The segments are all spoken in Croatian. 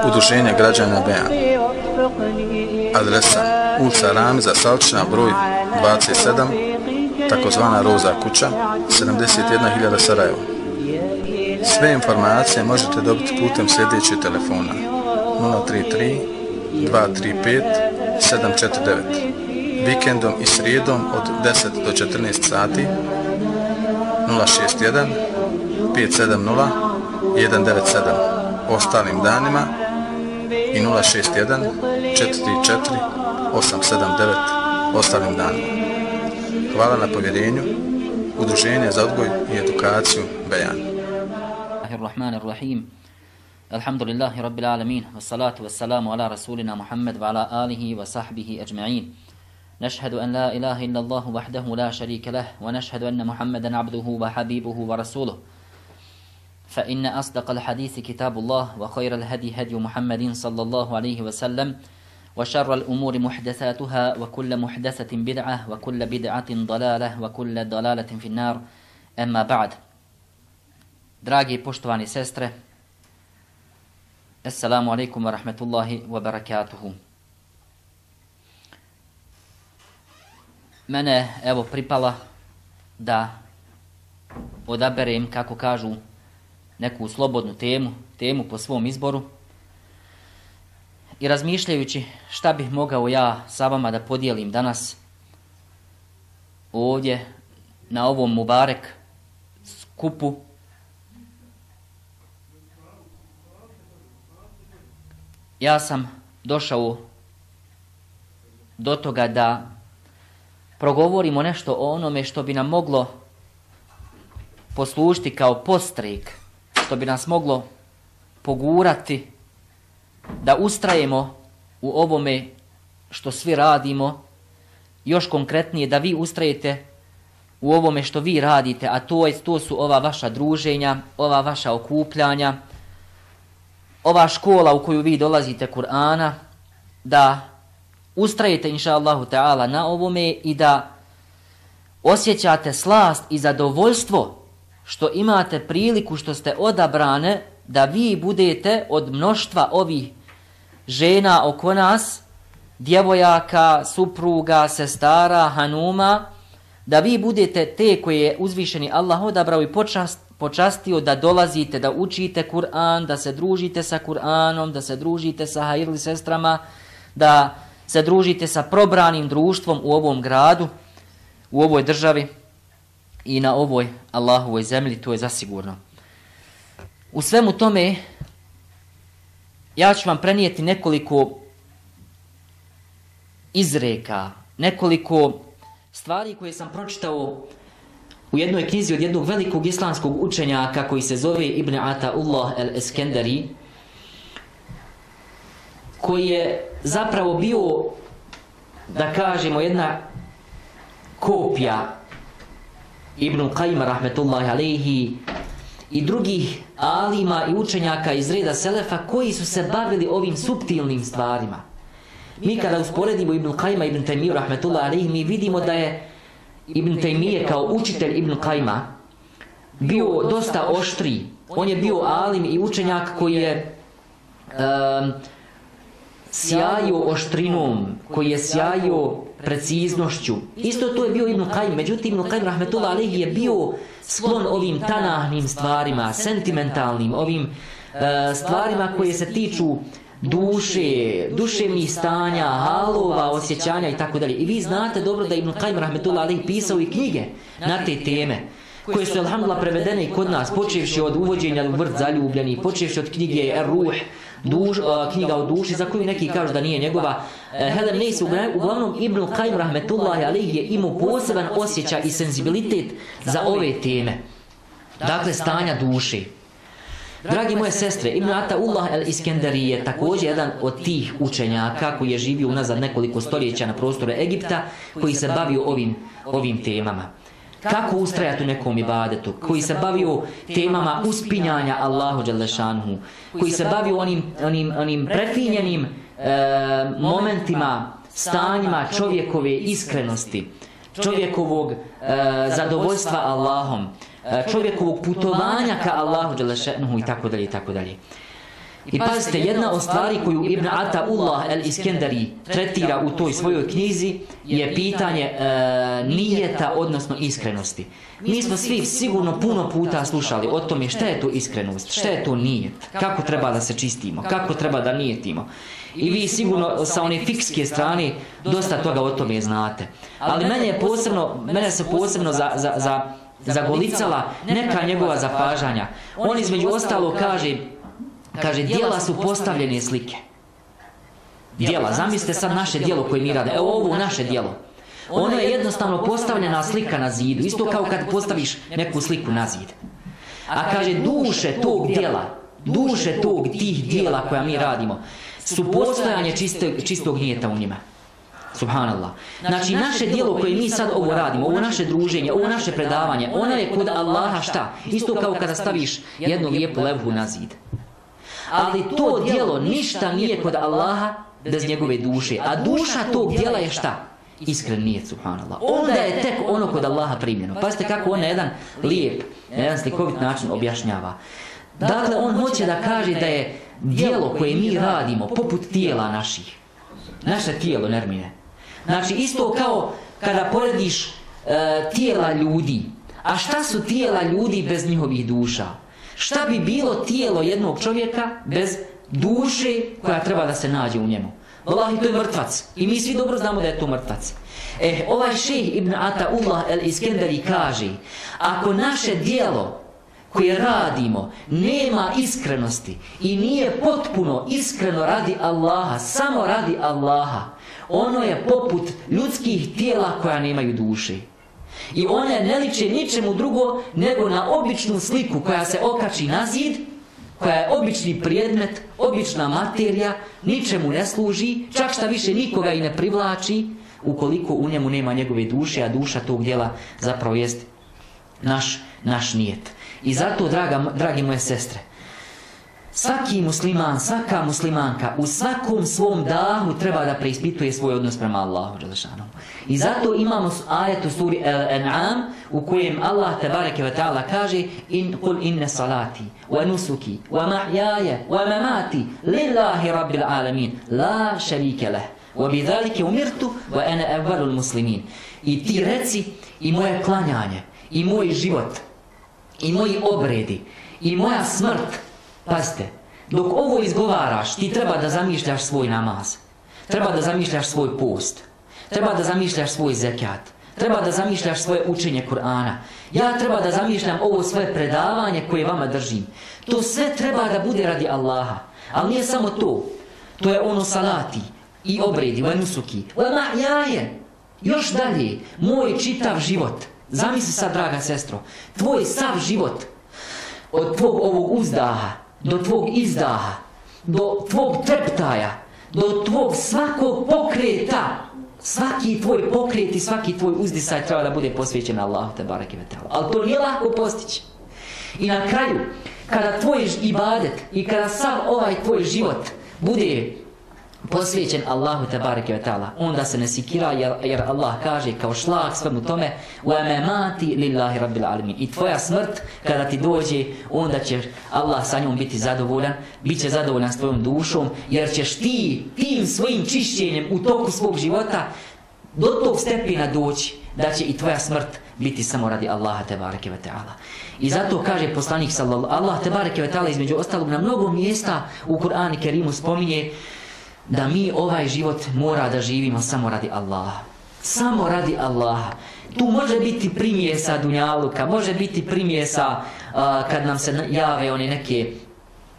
Udruženje građana Bejan. Adresa ulica Ramiza Salčina broj 27, takozvana Roza kuća, 71.000 Sarajevo. Sve informacije možete dobiti putem sljedećeg telefona 033 235 749 vikendom i srijedom od 10 do 14 sati 061 570 197 ostalim danima i 061 44 879 ostalim danima. Hvala na povjerenju Udruženje za odgoj i edukaciju Bejan. Bismillahirrahmanirrahim. Alhamdulillahi rabbil alamin. Wassalatu wassalamu ala rasulina Muhammad wa ala alihi wa sahbihi ajma'in. Nashhadu an نشهد أن لا wahdahu la sharika lah wa nashhadu anna Muhammadan abduhu wa habibuhu wa rasuluhu. فإن أصدق الحديث كتاب الله وخير الهدي هدي محمد صلى الله عليه وسلم وشر الأمور محدثاتها وكل محدثة بدعة وكل بدعة ضلالة وكل ضلالة في النار أما بعد poštovani sestre, Assalamu alaikum wa rahmatullahi wa barakatuhu. Mene evo pripala da odaberem, kako kažu, neku slobodnu temu, temu po svom izboru. I razmišljajući šta bih mogao ja sa vama da podijelim danas ovdje na ovom Mubarek skupu ja sam došao do toga da progovorimo nešto o onome što bi nam moglo poslužiti kao postrek što bi nas moglo pogurati da ustrajemo u ovome što svi radimo, još konkretnije da vi ustrajete u ovome što vi radite, a to, je, to su ova vaša druženja, ova vaša okupljanja, ova škola u koju vi dolazite Kur'ana, da ustrajete inša Allahu ta'ala na ovome i da osjećate slast i zadovoljstvo što imate priliku što ste odabrane da vi budete od mnoštva ovih žena oko nas, djevojaka, supruga, sestara, hanuma, da vi budete te koje je uzvišeni Allah odabrao i počast, počastio da dolazite, da učite Kur'an, da se družite sa Kur'anom, da se družite sa hajirli sestrama, da se družite sa probranim društvom u ovom gradu, u ovoj državi i na ovoj Allahovoj zemlji, to je zasigurno. U svemu tome, ja ću vam prenijeti nekoliko izreka, nekoliko stvari koje sam pročitao u jednoj knjizi od jednog velikog islamskog učenjaka koji se zove Ibn Ata'ullah el-Eskenderi, koji je zapravo bio, da kažemo, jedna kopija Ibn Qajma rahmetullahi alaihi i drugih alima i učenjaka iz reda Selefa koji su se bavili ovim subtilnim stvarima. Mi kada usporedimo Ibn Qajma i Ibn Taymiyyah rahmetullahi alaihi mi vidimo da je Ibn Taymiyyah kao učitelj Ibn Qajma bio dosta oštri. On je bio alim i učenjak koji je um, sjajio oštrinom, koji je sjajio preciznošću. Isto to je bio Ibn Qajm, međutim Ibn Qajm rahmetullah alihi je bio sklon ovim tanahnim stvarima, sentimentalnim, ovim uh, stvarima koje se tiču duše, duševnih stanja, halova, osjećanja i tako dalje. I vi znate dobro da Ibn Qajm rahmetullah alihi pisao i knjige na te teme koje su, alhamdulillah, prevedene i kod nas, počevši od uvođenja u vrt zaljubljeni, počevši od knjige Er-Ruh, duš, uh, knjiga o duši, za koju neki kažu da nije njegova. Uh, Helen Neis, uglavnom Ibn Qajm rahmetullahi alaihi je imao poseban osjećaj i senzibilitet za ove teme. Dakle, stanja duši. Dragi moje sestre, Ibn Ata'ullah el-Iskenderi je također jedan od tih učenjaka koji je živio unazad nekoliko stoljeća na prostoru Egipta, koji se bavio ovim, ovim temama kako ustrajati u nekom ibadetu, koji se bavio temama uspinjanja Allahu Đalešanhu, koji se bavio onim, onim, onim prefinjenim e, momentima, stanjima čovjekove iskrenosti, čovjekovog e, zadovoljstva Allahom, e, čovjekovog putovanja ka Allahu Đalešanhu i tako dalje i tako dalje. I pazite, jedna od stvari koju Ibn Ata'ullah el-Iskendari tretira u toj svojoj knjizi je pitanje e, nijeta, odnosno iskrenosti. Mi smo svi sigurno puno puta slušali o tome šta je to iskrenost, šta je to nijet, kako treba da se čistimo, kako treba da nijetimo. I vi sigurno sa one fikske strane dosta toga o tome znate. Ali mene je posebno, mene se posebno za, za, za zagolicala neka njegova zapažanja. On između ostalo kaže Kaže, dijela su postavljene slike. Dijela, zamislite sad naše dijelo koje mi rade. Evo ovo naše dijelo. Ono je jednostavno postavljena slika na zidu. Isto kao kad postaviš neku sliku na zid. A kaže, duše tog dijela, duše tog tih dijela koja mi radimo, su postojanje čistog, čistog nijeta u njima. Subhanallah. Znači, naše dijelo koje mi sad ovo radimo, ovo naše druženje, ovo naše predavanje, ono je kod Allaha šta? Isto kao kada staviš jednu lijepu levhu na zid ali to dijelo ništa nije kod Allaha bez njegove duše. A duša tog dijela je šta? Iskren nije, subhanallah. Onda je tek ono kod Allaha primljeno. Pazite kako on na jedan lijep, na jedan slikovit način objašnjava. Dakle, on hoće da kaže da je dijelo koje mi radimo poput tijela naših. Naše tijelo, Nermine. Znači, isto kao kada porediš uh, tijela ljudi. A šta su tijela ljudi bez njihovih duša? Šta bi bilo tijelo jednog čovjeka bez duše koja treba da se nađe u njemu? Wallahi, to je mrtvac. I mi svi dobro znamo da je to mrtvac. E, ovaj šejh Ibn Ata'ullah el-Iskendari kaže, ako naše dijelo koje radimo nema iskrenosti i nije potpuno iskreno radi Allaha, samo radi Allaha, ono je poput ljudskih tijela koja nemaju duše. I one ne liče ničemu drugo nego na običnu sliku koja se okači na zid, koja je obični predmet, obična materija, ničemu ne služi, čak šta više nikoga i ne privlači, ukoliko u njemu nema njegove duše, a duša tog dijela zapravo jest naš, naš nijet. I zato, draga, dragi moje sestre, Svaki musliman, svaka muslimanka u svakom svom dahu treba da preispituje svoj odnos prema Allahu. I zato imamo ajet u suri Al-An'am u kojem Allah tebareke ve ta'ala kaže in kul inne salati wa nusuki wa ma'yaja wa mamati lillahi rabbil alamin la sharika lah wa bidhalika umirtu wa ana awwalul muslimin. I ti reci i moje klanjanje i moj život i moji obredi i moja smrt Pazite, dok ovo izgovaraš, ti treba da zamišljaš svoj namaz. Treba da zamišljaš svoj post. Treba da zamišljaš svoj zekat. Treba da zamišljaš svoje učenje Kur'ana. Ja treba da zamišljam ovo svoje predavanje koje vama držim. To sve treba da bude radi Allaha. Ali nije samo to. To je ono salati i obredi, nusuki. Lama jaje. Još dalje, moj čitav život. Zamisli sad, draga sestro, tvoj sav život od tvog ovog uzdaha do tvog izdaha, do tvog treptaja, do tvog svakog pokreta, svaki tvoj pokret i svaki tvoj uzdisaj treba da bude posvećen Allahu te bareke ve taala. Al to nije lako postići. I na kraju kada tvoj ibadet i kada sam ovaj tvoj život bude posvećen Allahu te bareke ve taala onda se ne sikira jer, jer Allah kaže kao šlag svemu tome wa mamati lillahi rabbil alamin i tvoja smrt kada ti dođe onda će Allah sa njom biti zadovoljan biće zadovoljan s tvojom dušom jer ćeš ti tim svojim čišćenjem u toku svog života do tog stepena doći da će i tvoja smrt biti samo radi Allaha te bareke ve taala. I zato kaže poslanik sallallahu Allah te bareke ve taala između ostalog na mnogo mjesta u Kur'anu Kerimu spominje da mi ovaj život mora da živimo samo radi Allaha. Samo radi Allaha. Tu može biti primjesa dunjaluka, može biti primjesa uh, kad nam se jave one neke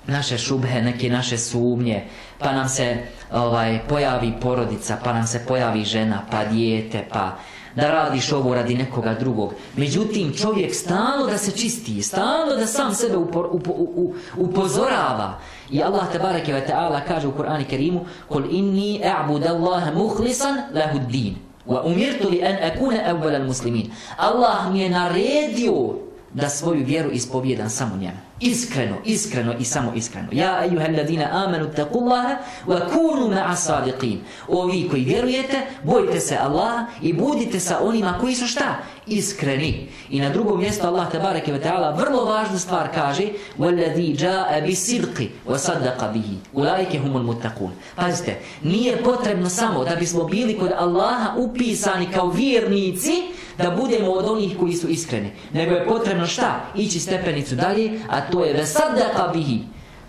naše šubhe, neke naše sumnje, pa nam se ovaj pojavi porodica, pa nam se pojavi žena, pa dijete, pa da radiš ovo radi nekoga drugog. Međutim, čovjek stalno da se čisti, stalno da sam sebe upor, upo, u, upozorava. I Allah tabaraka wa ta'ala kaže u Kur'anu Kerimu Kul inni a'bud Allaha mukhlisan lahu din wa umirtu li an akuna awwal al muslimin Allah mi je naredio da svoju vjeru ispovjedam samo njemu. Iskreno, iskreno i samo iskreno. Ja ejuhel ladina amanu taqullaha wa kunu ma'a sadiqin. Ovi koji vjerujete, bojite se Allaha i budite sa onima koji su šta? Iskreni. I na drugom mjestu Allah tabaraka wa ta'ala vrlo važnu stvar kaže وَالَّذِي جَاءَ بِسِدْقِ وَصَدَّقَ بِهِ أُولَٰئِكَ هُمُ الْمُتَّقُونَ Pazite, nije potrebno samo da bismo bili kod Allaha upisani kao vjernici, da budemo od onih koji su iskreni. Nego je potrebno šta? Ići stepenicu dalje, a to je vesadaka bihi.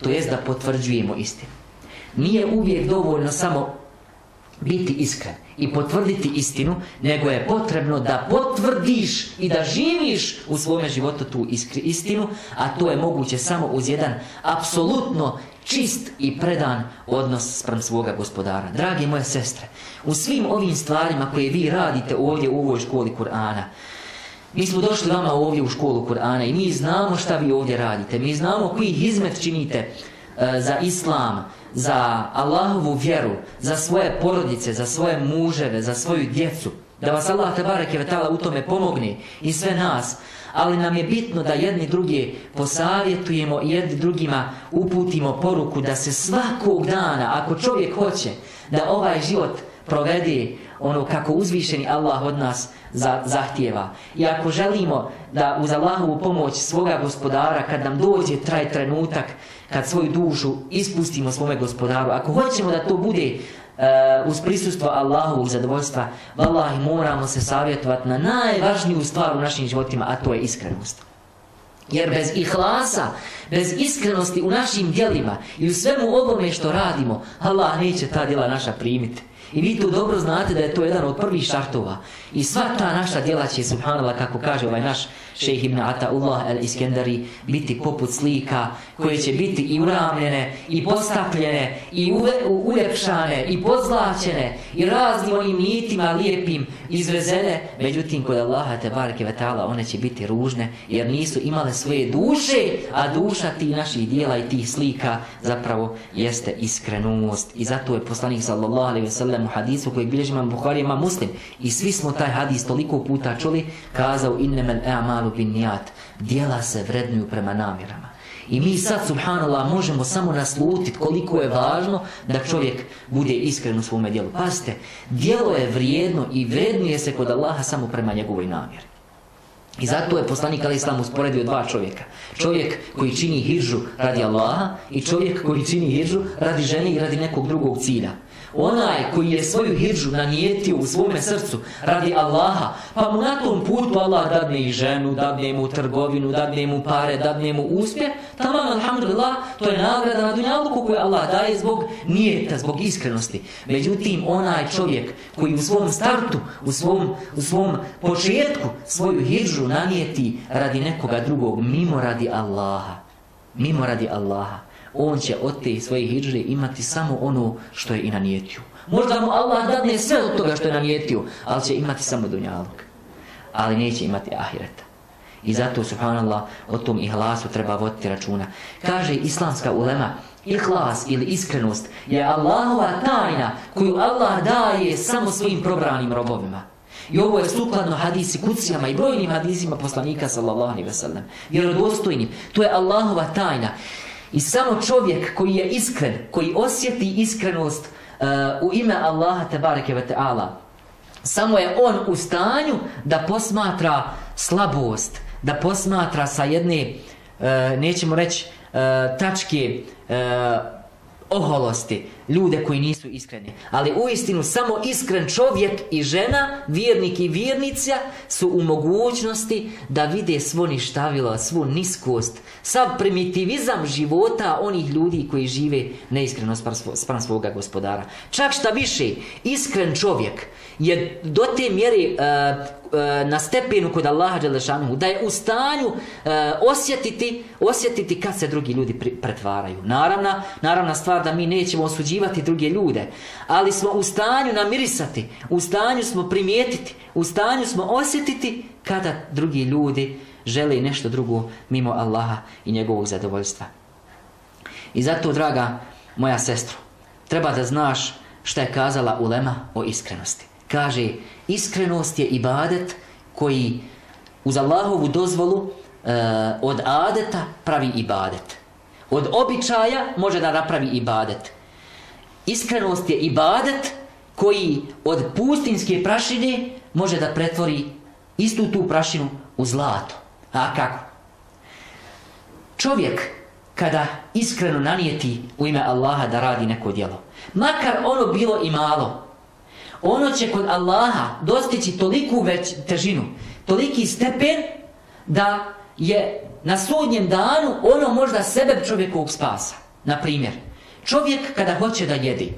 To jest da potvrđujemo istinu. Nije uvijek dovoljno samo biti iskren i potvrditi istinu, nego je potrebno da potvrdiš i da živiš u svome životu tu istinu, a to je moguće samo uz jedan apsolutno čist i predan odnos sprem svoga gospodara. Dragi moje sestre, u svim ovim stvarima koje vi radite ovdje u ovoj školi Kur'ana, mi smo došli vama ovdje u školu Kur'ana i mi znamo šta vi ovdje radite. Mi znamo koji izmet činite e, za islam, za Allahovu vjeru, za svoje porodice, za svoje muževe, za svoju djecu. Da vas Allah tabareke u tome pomogne i sve nas. Ali nam je bitno da jedni drugi posavjetujemo i jedni drugima uputimo poruku da se svakog dana, ako čovjek hoće da ovaj život provedi ono kako uzvišeni Allah od nas za, zahtijeva. I ako želimo da uz Allahovu pomoć svoga gospodara, kad nam dođe traj trenutak, kad svoju dušu ispustimo svome gospodaru, ako hoćemo da to bude uh, uz prisustvo Allahovog zadovoljstva, vallahi moramo se savjetovati na najvažniju stvar u našim životima, a to je iskrenost. Jer bez ihlasa, bez iskrenosti u našim djelima i u svemu ovome što radimo, Allah neće ta djela naša primiti. I vi tu dobro znate da je to jedan od prvih šartova. I sva ta naša djela će, subhanallah, kako kaže ovaj naš šejh ibn Ataullah el-Iskendari, biti poput slika koje će biti i uramljene, i postapljene, i uljepšane, i pozlačene, i raznim onim nitima lijepim izvezene. Međutim, kod Allaha te barke vetala, one će biti ružne, jer nisu imale svoje duše, a duša ti naših dijela i tih slika zapravo jeste iskrenost. I zato je poslanik sallallahu alaihi ve sellem u hadisu kojeg bilježi imam Bukhari muslim. I svi smo taj hadis toliko puta čuli, kazao innemel e'amalu bin nijat. Dijela se vrednuju prema namjerama. I mi sad, subhanallah, možemo samo naslutiti koliko je važno da čovjek bude iskren u svome dijelu. Pazite, dijelo je vrijedno i vrednuje se kod Allaha samo prema njegovoj namjeri. I zato je poslanik Ali Islam usporedio dva čovjeka. Čovjek koji čini hiržu radi Allaha i čovjek koji čini hiržu radi žene i radi nekog drugog cilja. Onaj koji je svoju hiržu nanijetio u svome srcu radi Allaha, pa mu na tom putu Allah dadne i ženu, dadne mu trgovinu, dadne mu pare, dadne mu uspjeh, tamo, alhamdulillah, to je nagrada na dunjalku koju Allah daje zbog nijeta, zbog iskrenosti. Međutim, onaj čovjek koji u svom startu, u svom, u svom početku svoju hiržu nanijeti radi nekoga drugog, mimo radi Allaha, mimo radi Allaha, on će od te svoje hijđre imati samo ono što je i nanijetio. Možda mu Allah dadne sve od toga što je nanijetio, ali će imati samo dunjalog. Ali neće imati ahireta. I zato, subhanallah, o tom ihlasu treba voditi računa. Kaže islamska ulema, ihlas ili iskrenost je Allahova tajna koju Allah daje samo svojim probranim robovima. I ovo je sukladno hadisi kucijama i brojnim hadisima poslanika sallallahu alaihi ve sellem. Vjerodostojnim. To je Allahova tajna. I samo čovjek koji je iskren, koji osjeti iskrenost uh, u ime Allaha tebareke ve ta'ala, samo je on u stanju da posmatra slabost, da posmatra sa jedne, uh, nećemo reći, uh, tačke oholosti, ljude koji nisu iskreni. Ali u istinu samo iskren čovjek i žena, vjernik i vjernica su u mogućnosti da vide svo ništavilo, svu niskost, sav primitivizam života onih ljudi koji žive neiskreno sprem svoga gospodara. Čak šta više, iskren čovjek je do te mjere uh, na stepenu kod Allaha Đelešanu, da je u stanju uh, osjetiti, osjetiti kad se drugi ljudi pretvaraju. Naravna, naravna stvar da mi nećemo osuđivati druge ljude, ali smo u stanju namirisati, u stanju smo primijetiti, u stanju smo osjetiti kada drugi ljudi žele nešto drugo mimo Allaha i njegovog zadovoljstva. I zato, draga moja sestro, treba da znaš šta je kazala Ulema o iskrenosti. Kaže, iskrenost je ibadet koji uz Allahovu dozvolu od adeta pravi ibadet. Od običaja može da napravi ibadet. Iskrenost je ibadet koji od pustinske prašine može da pretvori istu tu prašinu u zlato. A kako? Čovjek kada iskreno nanijeti u ime Allaha da radi neko djelo, makar ono bilo i malo, ono će kod Allaha dostići toliku već težinu, toliki stepen da je na sudnjem danu ono možda sebe čovjekovog spasa. Na primjer, čovjek kada hoće da jedi,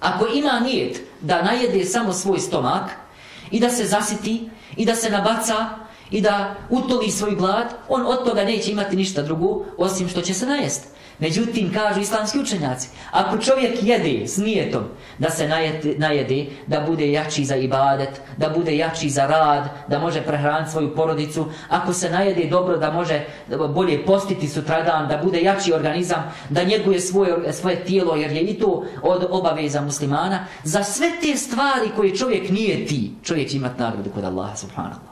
ako ima nijet da najede samo svoj stomak i da se zasiti i da se nabaca i da utoli svoj glad, on od toga neće imati ništa drugo osim što će se najesti. Međutim, kažu islamski učenjaci, ako čovjek jede s nijetom da se najede, da bude jači za ibadet, da bude jači za rad, da može prehraniti svoju porodicu, ako se najede dobro da može bolje postiti sutradan, da bude jači organizam, da njeguje svoje, svoje tijelo, jer je i to od obaveza muslimana, za sve te stvari koje čovjek nije ti, čovjek će imati nagradu kod Allaha subhanallah.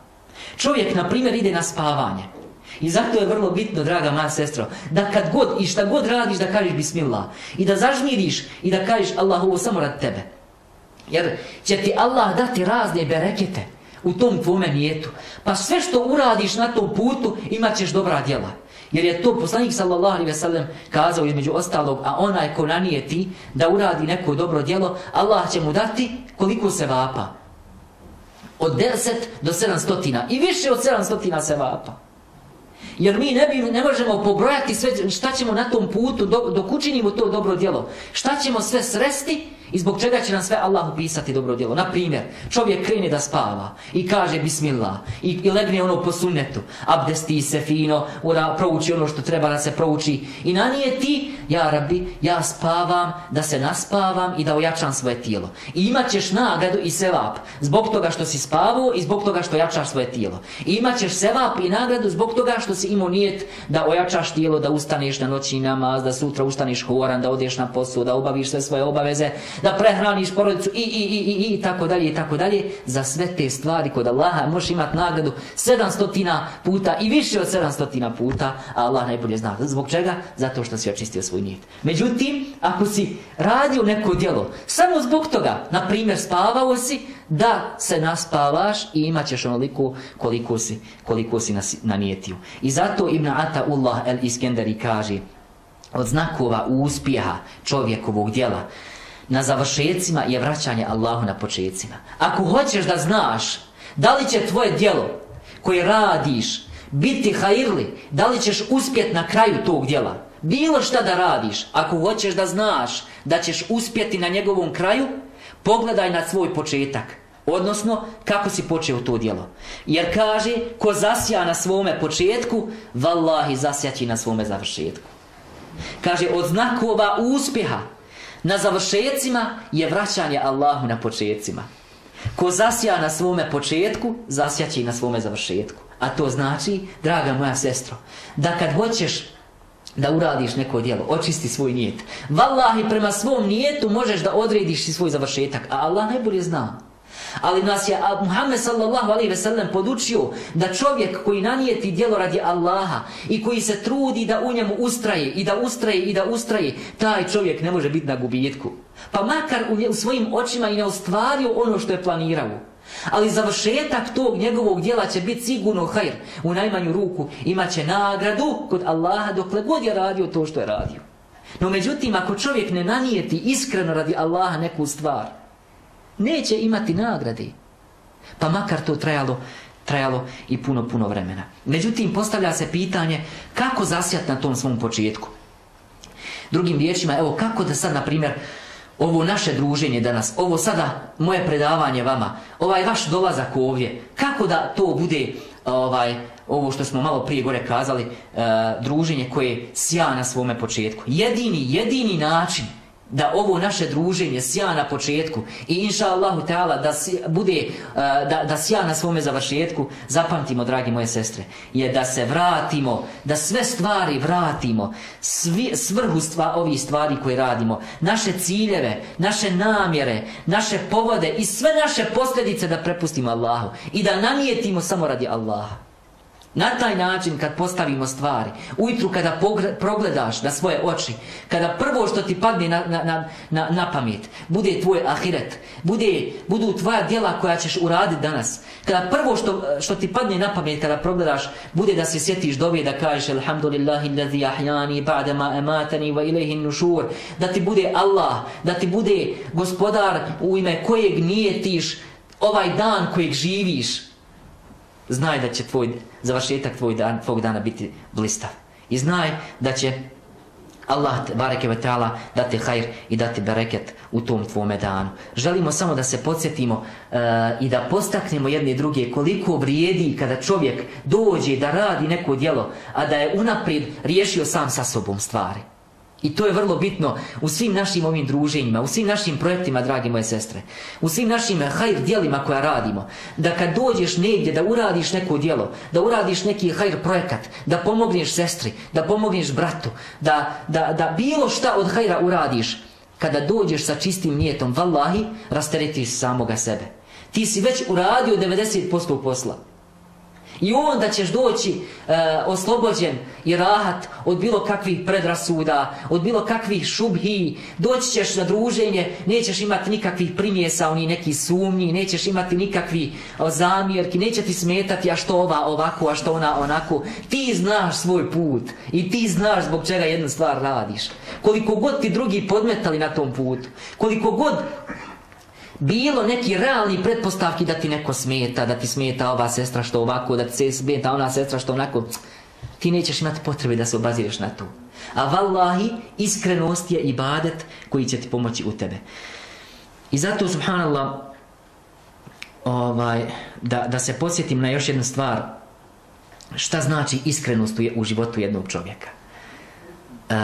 Čovjek, na primjer, ide na spavanje. I zato je vrlo bitno, draga moja sestro, da kad god i šta god radiš da kažeš bismillah i da zažmiriš i da kažeš Allah ovo samo rad tebe. Jer će ti Allah dati razne berekete u tom tvome nijetu. Pa sve što uradiš na tom putu imat ćeš dobra djela. Jer je to poslanik sallallahu alaihi sellem kazao između ostalog, a onaj ko nanijeti da uradi neko dobro djelo, Allah će mu dati koliko se vapa. Od 10 do 700 i više od 700 se vapa. Jer mi ne, bi, ne možemo pobrojati sve šta ćemo na tom putu dok učinimo to dobro djelo. Šta ćemo sve sresti i zbog čega će nam sve Allah upisati dobro djelo. Na primjer, čovjek krene da spava i kaže bismillah i, i legne ono po sunnetu. Abdesti se fino, ura, prouči ono što treba da se prouči. I na nije ti, ja rabi, ja spavam, da se naspavam i da ojačam svoje tijelo. I imat ćeš nagradu i sevap zbog toga što si spavao i zbog toga što jačaš svoje tijelo. I imat ćeš sevap i nagradu zbog toga što si imao nijet da ojačaš tijelo, da ustaneš na noći namaz, da sutra ustaneš horan, da odeš na posao, da obaviš sve svoje obaveze, da prehraniš porodicu i, i, i, i, i tako dalje i tako dalje. Za sve te stvari kod Allaha možeš imati nagradu 700 puta i više od 700 puta, a Allah najbolje zna. Zbog čega? Zato što si očistio svoj nijet. Međutim, ako si radio neko djelo, samo zbog toga, na primjer spavao si, da se naspavaš i imat ćeš onoliko koliko si, koliko si nanijetio. I zato Ibn Ata'ullah el-Iskenderi kaže, od znakova uspjeha čovjekovog djela, na završecima je vraćanje Allahu na počecima. Ako hoćeš da znaš da li će tvoje djelo koje radiš biti hajirli, da li ćeš uspjeti na kraju tog djela, bilo šta da radiš, ako hoćeš da znaš da ćeš uspjeti na njegovom kraju, pogledaj na svoj početak. Odnosno, kako si počeo to djelo. Jer kaže, ko zasja na svome početku, vallahi zasjaći na svome završetku. Kaže, od znakova uspjeha na završecima je vraćanje Allahu na početcima. Ko zasja na svome početku, zasjaći na svome završetku. A to znači, draga moja sestro, da kad hoćeš da uradiš neko djelo, očisti svoj nijet. Wallahi, prema svom nijetu možeš da odrediš svoj završetak, a Allah najbolje zna. Ali nas je Muhammed sallallahu alaihi ve sellem podučio da čovjek koji nanijeti djelo radi Allaha i koji se trudi da u njemu ustraje i da ustraje i da ustraje, taj čovjek ne može biti na gubitku. Pa makar u, svojim očima i ne ostvario ono što je planirao. Ali završetak tog njegovog djela će biti sigurno hajr. U najmanju ruku imaće nagradu kod Allaha dokle god je radio to što je radio. No međutim, ako čovjek ne nanijeti iskreno radi Allaha neku stvar, neće imati nagrade. Pa makar to trajalo, trajalo i puno, puno vremena. Međutim, postavlja se pitanje kako zasjat na tom svom početku. Drugim riječima, evo kako da sad, na primjer, ovo naše druženje danas, ovo sada moje predavanje vama, ovaj vaš dolazak ovdje, kako da to bude ovaj ovo što smo malo prije gore kazali, uh, druženje koje sja na svome početku. Jedini, jedini način da ovo naše druženje sja na početku i inša Allahu ta'ala da bude uh, da, da sja na svome završetku zapamtimo dragi moje sestre je da se vratimo da sve stvari vratimo svi, svrhu stva, ovih stvari koje radimo naše ciljeve, naše namjere naše povode i sve naše posljedice da prepustimo Allahu i da nanijetimo samo radi Allaha Na taj način kad postavimo stvari, ujutru kada progledaš na svoje oči, kada prvo što ti padne na, na, na, na pamet, bude tvoj ahiret, bude, budu tvoja djela koja ćeš uraditi danas, kada prvo što, što ti padne na pamet kada progledaš, bude da se sjetiš dobije da kažeš Alhamdulillahi lazi ahjani ba'dama ematani wa ilaihi nušur, da ti bude Allah, da ti bude gospodar u ime kojeg nijetiš ovaj dan kojeg živiš, znaj da će tvoj završetak tvoj dan, tvog dana biti blistav. I znaj da će Allah bareke ve taala dati hajr i dati bereket u tom tvome danu. Želimo samo da se podsjetimo uh, i da postaknemo jedne druge koliko vrijedi kada čovjek dođe da radi neko djelo, a da je unaprijed riješio sam sa sobom stvari. I to je vrlo bitno u svim našim ovim druženjima, u svim našim projektima, dragi moje sestre. U svim našim hajr dijelima koja radimo. Da kad dođeš negdje da uradiš neko djelo, da uradiš neki hajr projekat, da pomogneš sestri, da pomogneš bratu, da, da, da bilo šta od hajra uradiš, kada dođeš sa čistim nijetom, vallahi, rasteretiš samoga sebe. Ti si već uradio 90% posla. I onda ćeš doći e, oslobođen i rahat od bilo kakvih predrasuda, od bilo kakvih šubhi. Doći ćeš na druženje, nećeš imati nikakvih primjesa, oni neki sumnji, nećeš imati nikakvi zamjerki, neće ti smetati a što ova ovako, a što ona onako. Ti znaš svoj put i ti znaš zbog čega jednu stvar radiš. Koliko god ti drugi podmetali na tom putu, koliko god bilo neki realni pretpostavki da ti neko smeta, da ti smeta ova sestra što ovako, da ti se smeta ona sestra što onako, ti nećeš imati potrebe da se obazireš na to. A vallahi, iskrenost je ibadet koji će ti pomoći u tebe. I zato, subhanallah, ovaj, da, da se podsjetim na još jednu stvar, šta znači iskrenost u životu jednog čovjeka. Uh,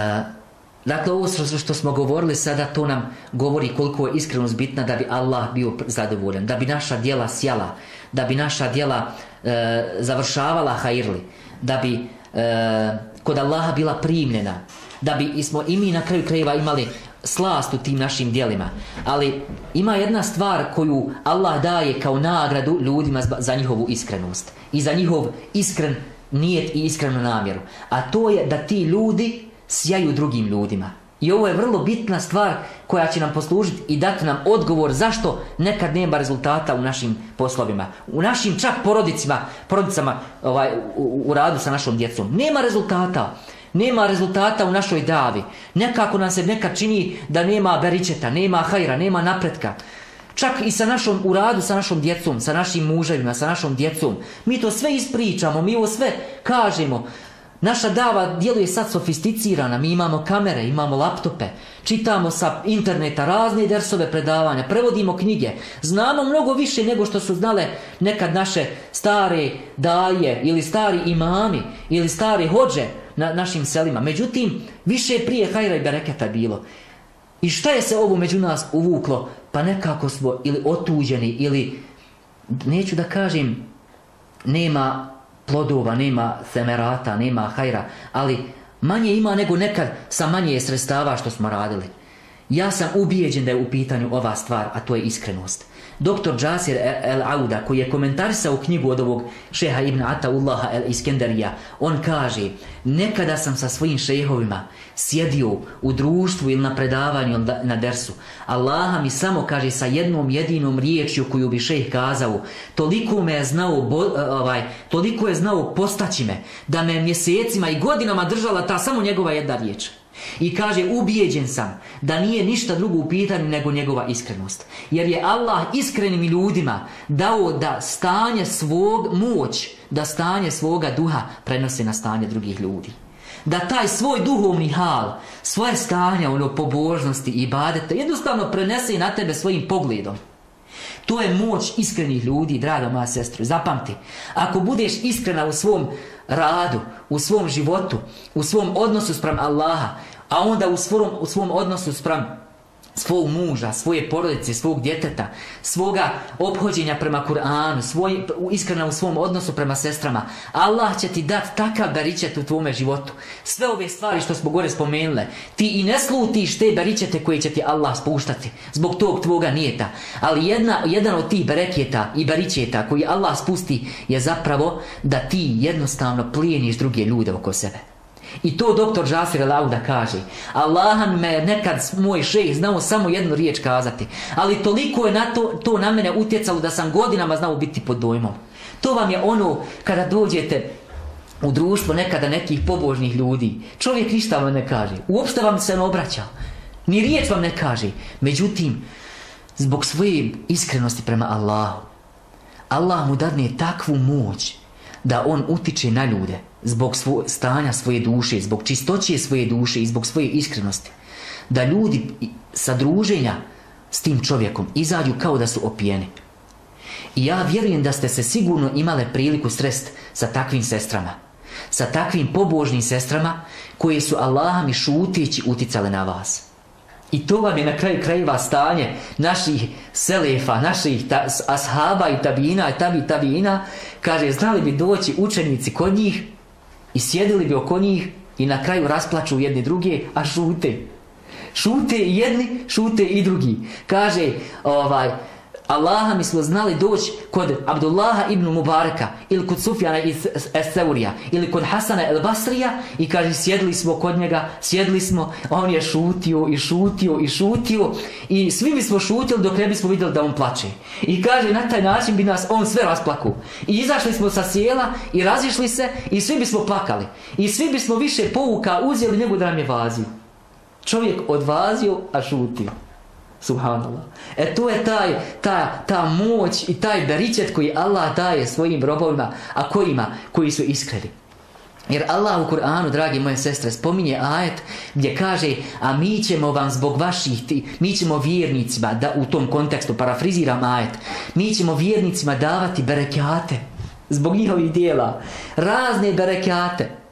Dakle, ovo što smo govorili sada, to nam govori koliko je iskrenost bitna da bi Allah bio zadovoljan, da bi naša djela sjala, da bi naša djela e, završavala hajrli, da bi e, kod Allaha bila primljena, da bi smo i mi na kraju krajeva imali slast u tim našim djelima. Ali ima jedna stvar koju Allah daje kao nagradu ljudima za njihovu iskrenost i za njihov iskren nijet i iskrenu namjeru. A to je da ti ljudi sjaju drugim ljudima. I ovo je vrlo bitna stvar koja će nam poslužiti i dati nam odgovor zašto nekad nema rezultata u našim poslovima. U našim čak porodicima, porodicama ovaj, u, u radu sa našom djecom. Nema rezultata. Nema rezultata u našoj davi. Nekako nam se nekad čini da nema beričeta, nema hajra, nema napretka. Čak i sa našom u radu sa našom djecom, sa našim muževima, sa našom djecom. Mi to sve ispričamo, mi ovo sve kažemo. Naša dava djeluje sad sofisticirana, mi imamo kamere, imamo laptope, čitamo sa interneta razne dersove predavanja, prevodimo knjige, znamo mnogo više nego što su znale nekad naše stare daje ili stari imami ili stari hođe na našim selima. Međutim, više prije hajra i bereketa bilo. I šta je se ovo među nas uvuklo? Pa nekako smo ili otuđeni ili, neću da kažem, nema plodova, nema semerata, nema hajra, ali manje ima nego nekad sa manje sredstava što smo radili. Ja sam ubijeđen da je u pitanju ova stvar, a to je iskrenost. Doktor Džasir El Auda, koji je komentarisao knjigu od ovog šeha Ibn Ataullaha El Iskenderija, on kaže, nekada sam sa svojim šehovima sjedio u društvu ili na predavanju na dersu. Allaha mi samo kaže sa jednom jedinom riječju koju bi šejh kazao, toliko me je znao, bo, ovaj, toliko je znao postaći me, da me mjesecima i godinama držala ta samo njegova jedna riječ. I kaže, ubijeđen sam da nije ništa drugo u pitanju nego njegova iskrenost. Jer je Allah iskrenim ljudima dao da stanje svog moć, da stanje svoga duha prenose na stanje drugih ljudi. Da taj svoj duhovni hal, svoje stanje, ono pobožnosti i badete, jednostavno prenese na tebe svojim pogledom. To je moć iskrenih ljudi, draga moja sestro. Zapamti, ako budeš iskrena u svom radu, u svom životu, u svom odnosu sprem Allaha, a onda u svom, u svom odnosu sprem svog muža, svoje porodice, svog djeteta, svoga obhođenja prema Kur'anu, svoj, iskreno u svom odnosu prema sestrama. Allah će ti dati takav beričet u tvome životu. Sve ove stvari što smo gore spomenule, ti i ne slutiš te beričete koje će ti Allah spuštati zbog tog tvoga nijeta. Ali jedna, jedan od tih bereketa i beričeta koji Allah spusti je zapravo da ti jednostavno plijeniš druge ljude oko sebe. I to doktor Žasir Lauda kaže. Allah me nekad moj šejh znao samo jednu riječ kazati. Ali toliko je na to, to na mene utjecalo da sam godinama znao biti pod dojmom. To vam je ono kada dođete u društvo nekada nekih pobožnih ljudi. Čovjek ništa vam ne kaže. Uopšte vam se ne obraća. Ni riječ vam ne kaže. Međutim, zbog svoje iskrenosti prema Allahu, Allah mu dadne takvu moć da on utiče na ljude zbog svo, stanja svoje duše, zbog čistoće svoje duše i zbog svoje iskrenosti. Da ljudi sa druženja s tim čovjekom izađu kao da su opijeni. I ja vjerujem da ste se sigurno imale priliku srest sa takvim sestrama. Sa takvim pobožnim sestrama koje su Allahom i šutići uticale na vas. I to vam je na kraju krajeva stanje naših selefa, naših ta, ashaba i tabina i tabi tabina. Kaže, znali bi doći učenici kod njih i sjedili bi oko njih i na kraju rasplaču jedni druge, a šute. Šute i jedni, šute i drugi. Kaže, ovaj, Allaha mi smo znali doći kod Abdullaha ibn Mubaraka ili kod Sufjana iz Eseurija ili kod Hasana el Basrija i kaže sjedli smo kod njega, sjedli smo, on je šutio i šutio i šutio i svi bismo šutili dok ne bismo vidjeli da on plače. I kaže na taj način bi nas on sve rasplaku. I izašli smo sa sjela i razišli se i svi bismo plakali. I svi bismo više pouka uzeli nego da nam je vazio. Čovjek odvazio, a šutio. Subhanallah. E to je taj, ta, ta moć i taj beričet koji Allah daje svojim robovima, a kojima? Koji su iskreni. Jer Allah u Kur'anu, dragi moje sestre, spominje ajet gdje kaže a mi ćemo vam zbog vaših, mi ćemo vjernicima, da u tom kontekstu parafriziram ajet, mi ćemo vjernicima davati berekate zbog njihovih dijela. Razne berekate.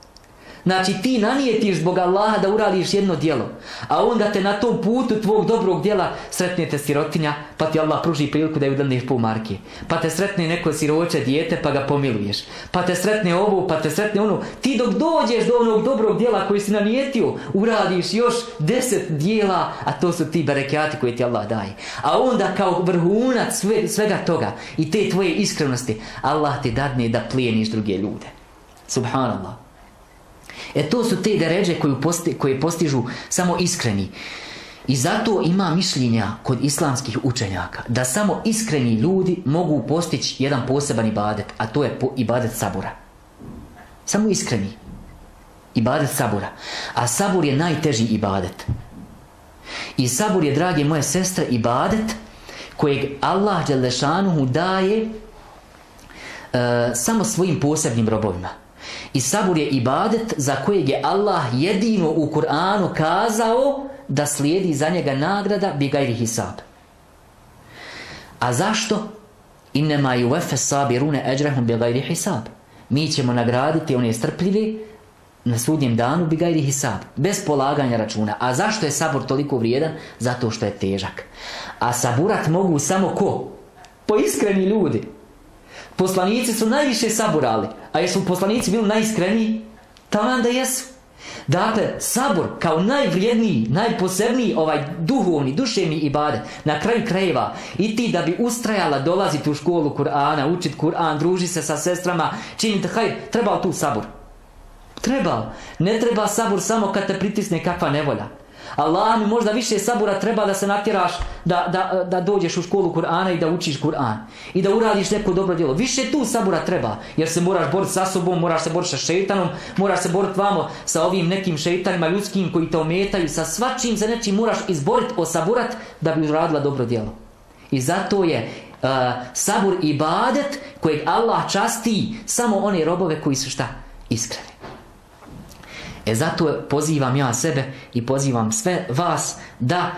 Znači ti nanijetiš zbog Allaha da uradiš jedno djelo, a onda te na tom putu tvog dobrog djela sretnete sirotinja, pa ti Allah pruži priliku da ju daneš pol marke. Pa te sretne neko siroće dijete pa ga pomiluješ. Pa te sretne ovo, pa te sretne ono. Ti dok dođeš do onog dobrog djela koji si nanijetio, uradiš još deset dijela, a to su ti berekati koje ti Allah daje. A onda kao vrhunac sve, svega toga i te tvoje iskrenosti, Allah ti dadne da plijeniš druge ljude. Subhanallah. E to su te deređe koje, posti, koje postižu samo iskreni. I zato ima mišljenja kod islamskih učenjaka da samo iskreni ljudi mogu postići jedan poseban ibadet, a to je ibadet sabura. Samo iskreni. Ibadet sabura. A sabur je najteži ibadet. I sabur je, drage moje sestre, ibadet kojeg Allah Đelešanuhu daje uh, samo svojim posebnim robovima. I sabur je ibadet za kojeg je Allah jedino u Kur'anu kazao da slijedi za njega nagrada bi gajri hisab. A zašto? Innema i uefe sabirune eđrehum bi gajri hisab. Mi ćemo nagraditi one strpljivi na sudnjem danu bi gajri hisab. Bez polaganja računa. A zašto je sabor toliko vrijedan? Zato što je težak. A saburat mogu samo ko? Po iskreni ljudi. Poslanici su najviše saburali. A jesu poslanici bili najiskreniji? Taman da jesu. Dakle, sabor kao najvrijedniji, najposebniji ovaj duhovni, duševni ibadet na kraju krajeva i ti da bi ustrajala dolaziti u školu Kur'ana, učit Kur'an, druži se sa sestrama, činite haj, treba tu sabor. Treba. Ne treba sabor samo kad te pritisne kakva nevolja. Allah mi možda više sabora treba da se natjeraš da, da, da dođeš u školu Kur'ana i da učiš Kur'an. I da uradiš neko dobro djelo. Više tu sabora treba. Jer se moraš boriti sa sobom, moraš se boriti sa šeitanom, moraš se boriti vamo sa ovim nekim šeitanima ljudskim koji te ometaju. Sa svačim za nečim moraš izboriti, osaburat da bi uradila dobro djelo. I zato je uh, sabur i badet kojeg Allah časti samo one robove koji su šta? Iskreni. E zato pozivam ja sebe i pozivam sve vas da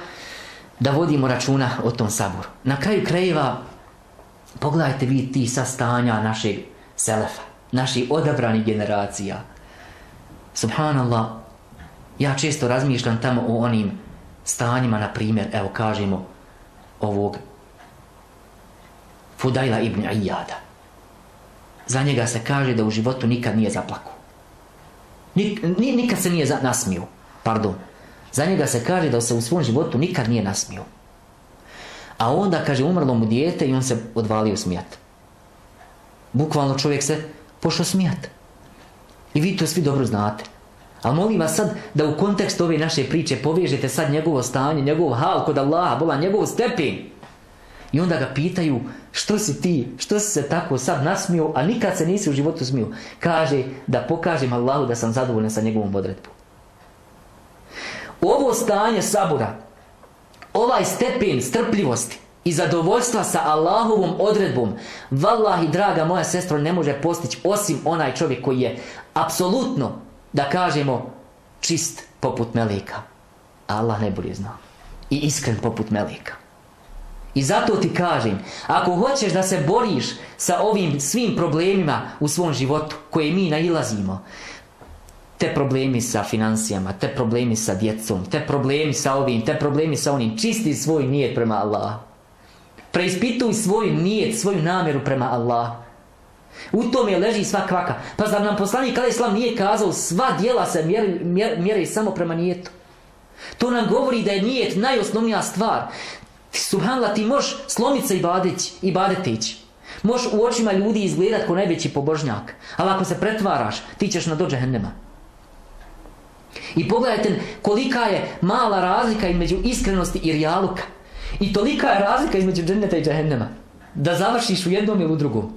da vodimo računa o tom saboru. Na kraju krajeva pogledajte vi ti sa stanja našeg selefa, naših odabranih generacija. Subhanallah, ja često razmišljam tamo o onim stanjima, na primjer, evo kažemo, ovog Fudajla ibn Iyada. Za njega se kaže da u životu nikad nije zaplakao. Nik, nikad se nije nasmio. Pardon. Za njega se kaže da se u svom životu nikad nije nasmio. A onda, kaže, umrlo mu dijete i on se odvalio smijat. Bukvalno čovjek se pošao smijat. I vi to svi dobro znate. Ali molim vas sad da u kontekstu ove naše priče povežete sad njegovo stanje, njegov hal kod Allaha, bola njegov stepen. I onda ga pitaju, što si ti, što si se tako sad nasmio, a nikad se nisi u životu smio. Kaže da pokažem Allahu da sam zadovoljan sa njegovom odredbom. Ovo stanje sabora, ovaj stepen strpljivosti i zadovoljstva sa Allahovom odredbom, vallahi, draga moja sestro, ne može postići osim onaj čovjek koji je apsolutno, da kažemo, čist poput meleka. Allah bude znao. I iskren poput meleka. I zato ti kažem, ako hoćeš da se boriš sa ovim svim problemima u svom životu koje mi nailazimo, te problemi sa financijama, te problemi sa djecom, te problemi sa ovim, te problemi sa onim, čisti svoj nijet prema Allahu. Preispituj svoj nijet, svoju namjeru prema Allahu. U tome leži sva kvaka. Pa zar nam poslanik kada Islam nije kazao sva dijela se mjeri, samo prema nijetu. To nam govori da je nijet najosnovnija stvar. Subhanallah, ti možeš slomiti se i badeć, i badetić. Možeš u očima ljudi izgledat ko najveći pobožnjak. Ali ako se pretvaraš, ti ćeš na dođe hennema. I pogledajte kolika je mala razlika između iskrenosti i rijaluka. I tolika je razlika između dženneta i džahennema. Da završiš u jednom ili u drugom.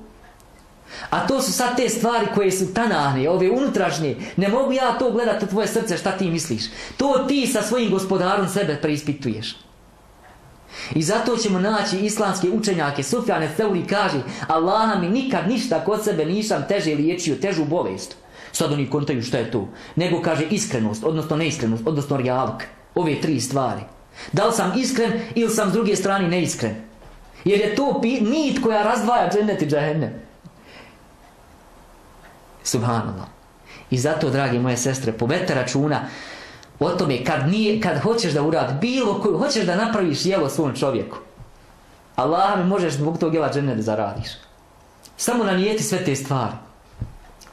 A to su sad te stvari koje su tanane, ove unutrašnje. Ne mogu ja to gledati u tvoje srce šta ti misliš. To ti sa svojim gospodarom sebe preispituješ. I zato ćemo naći islamske učenjake. Sufjane Seuri kaže Allah mi nikad ništa kod sebe nisam teže liječio, težu bolest. Sad oni kontaju šta je to. Nego kaže iskrenost, odnosno neiskrenost, odnosno rijaluk. Ove tri stvari. Da li sam iskren ili sam s druge strane neiskren. Jer je to nit koja razdvaja džennet i džahennem. Subhanallah. I zato, dragi moje sestre, povedite računa o tome kad, nije, kad hoćeš da uradi bilo koju, hoćeš da napraviš jelo svom čovjeku. Allah mi možeš zbog tog jela džennet da zaradiš. Samo nanijeti sve te stvari.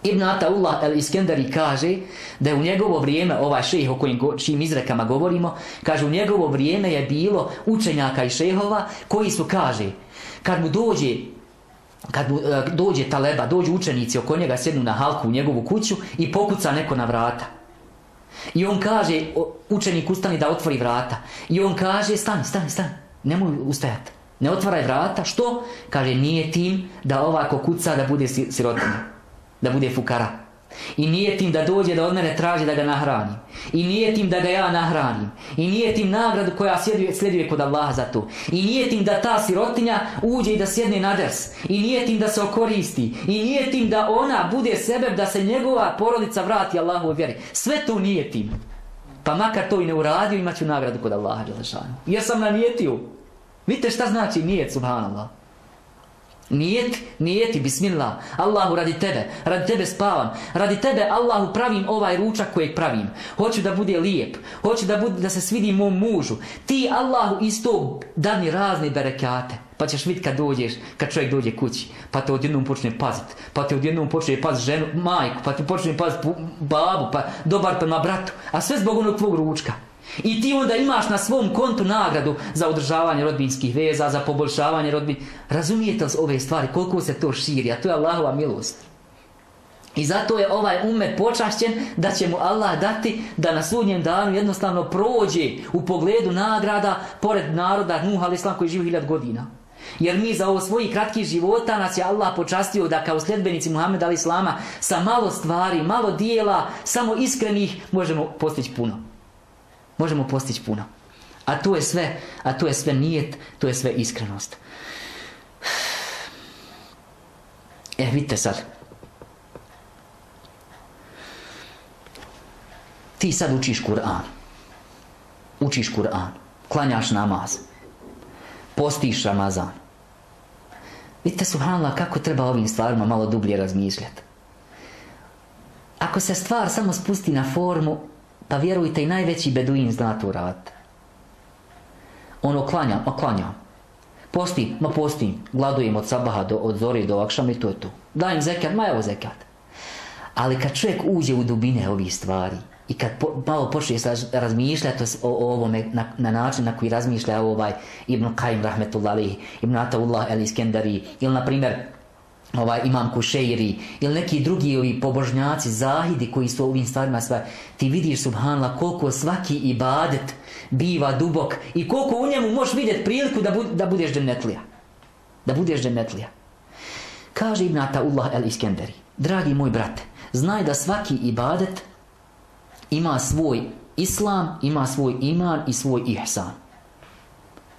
Ibn Ataullah el-Iskendari kaže da je u njegovo vrijeme, ovaj šejh o kojim čim izrekama govorimo, kaže u njegovo vrijeme je bilo učenjaka i šehova koji su, kaže, kad mu dođe kad mu e, dođe taleba, dođu učenici oko njega, sjednu na halku u njegovu kuću i pokuca neko na vrata. I on kaže, učenik ustani da otvori vrata. I on kaže, stani, stani, stani, nemoj ustajati. Ne otvaraj vrata, što? Kaže, nije tim da ovako kuca da bude sirotinja da bude fukara. I nije tim da dođe da od mene traži da ga nahranim. I nije tim da ga ja nahranim. I nije tim nagradu koja sleduje kod Allaha za to. I nije tim da ta sirotinja uđe i da sjedne na ders. I nije tim da se okoristi. I nije tim da ona bude sebe da se njegova porodica vrati Allahu vjeri. Sve to nije tim. Pa makar to i ne uradio imat ću nagradu kod Allaha. Jer sam nanijetio. Vidite šta znači nijet subhanallah. Nijet, nijeti, bismillah. Allahu radi tebe, radi tebe spavam. Radi tebe Allahu pravim ovaj ručak kojeg pravim. Hoću da bude lijep. Hoću da, bude, da se svidi mom mužu. Ti Allahu isto dani razne berekate. Pa ćeš vidjeti kad dođeš, kad čovjek dođe kući. Pa te odjednom počne pazit. Pa te odjednom počne pazit ženu, majku. Pa te počne pazit babu. Pa dobar prema bratu. A sve zbog onog tvog ručka. I ti onda imaš na svom kontu nagradu za održavanje rodbinskih veza, za poboljšavanje rodbin. Razumijete ove stvari, koliko se to širi, a to je Allahova milost. I zato je ovaj umet počašćen da će mu Allah dati da na sudnjem danu jednostavno prođe u pogledu nagrada pored naroda Nuh al Islam koji živi hiljad godina. Jer mi za ovo svojih kratkih života nas je Allah počastio da kao sljedbenici Muhammed al Islama sa malo stvari, malo dijela, samo iskrenih možemo postići puno možemo postići puno. A tu je sve, a tu je sve nijet, tu je sve iskrenost. E, vidite sad. Ti sad učiš Kur'an. Učiš Kur'an. Klanjaš namaz. Postiš Ramazan. Vidite, subhanallah, kako treba ovim stvarima malo dublje razmišljati. Ako se stvar samo spusti na formu, pa vjerujte i najveći beduin zna to raditi. Ono klanja, ma klanjam. Postim, ma postim. Gladujem od sabaha do, od zore do akšama i to je to. Dajem zekat, ma evo zekat. Ali kad čovjek uđe u dubine ovih stvari i kad po, malo počne razmišljati o, o ovome na, na, način na koji razmišlja ovaj Ibn Qaim rahmetullahi, Ibn Ataullah el Iskendari ili na primjer ovaj imam Kušeiri ili neki drugi ovi pobožnjaci, zahidi koji su ovim stvarima sve, ti vidiš subhanla koliko svaki ibadet biva dubok i koliko u njemu možeš vidjeti priliku da, bu, da budeš džennetlija. Da budeš džennetlija. Kaže Ibn Ataullah el Iskendari, dragi moj brate, znaj da svaki ibadet ima svoj islam, ima svoj iman i svoj ihsan.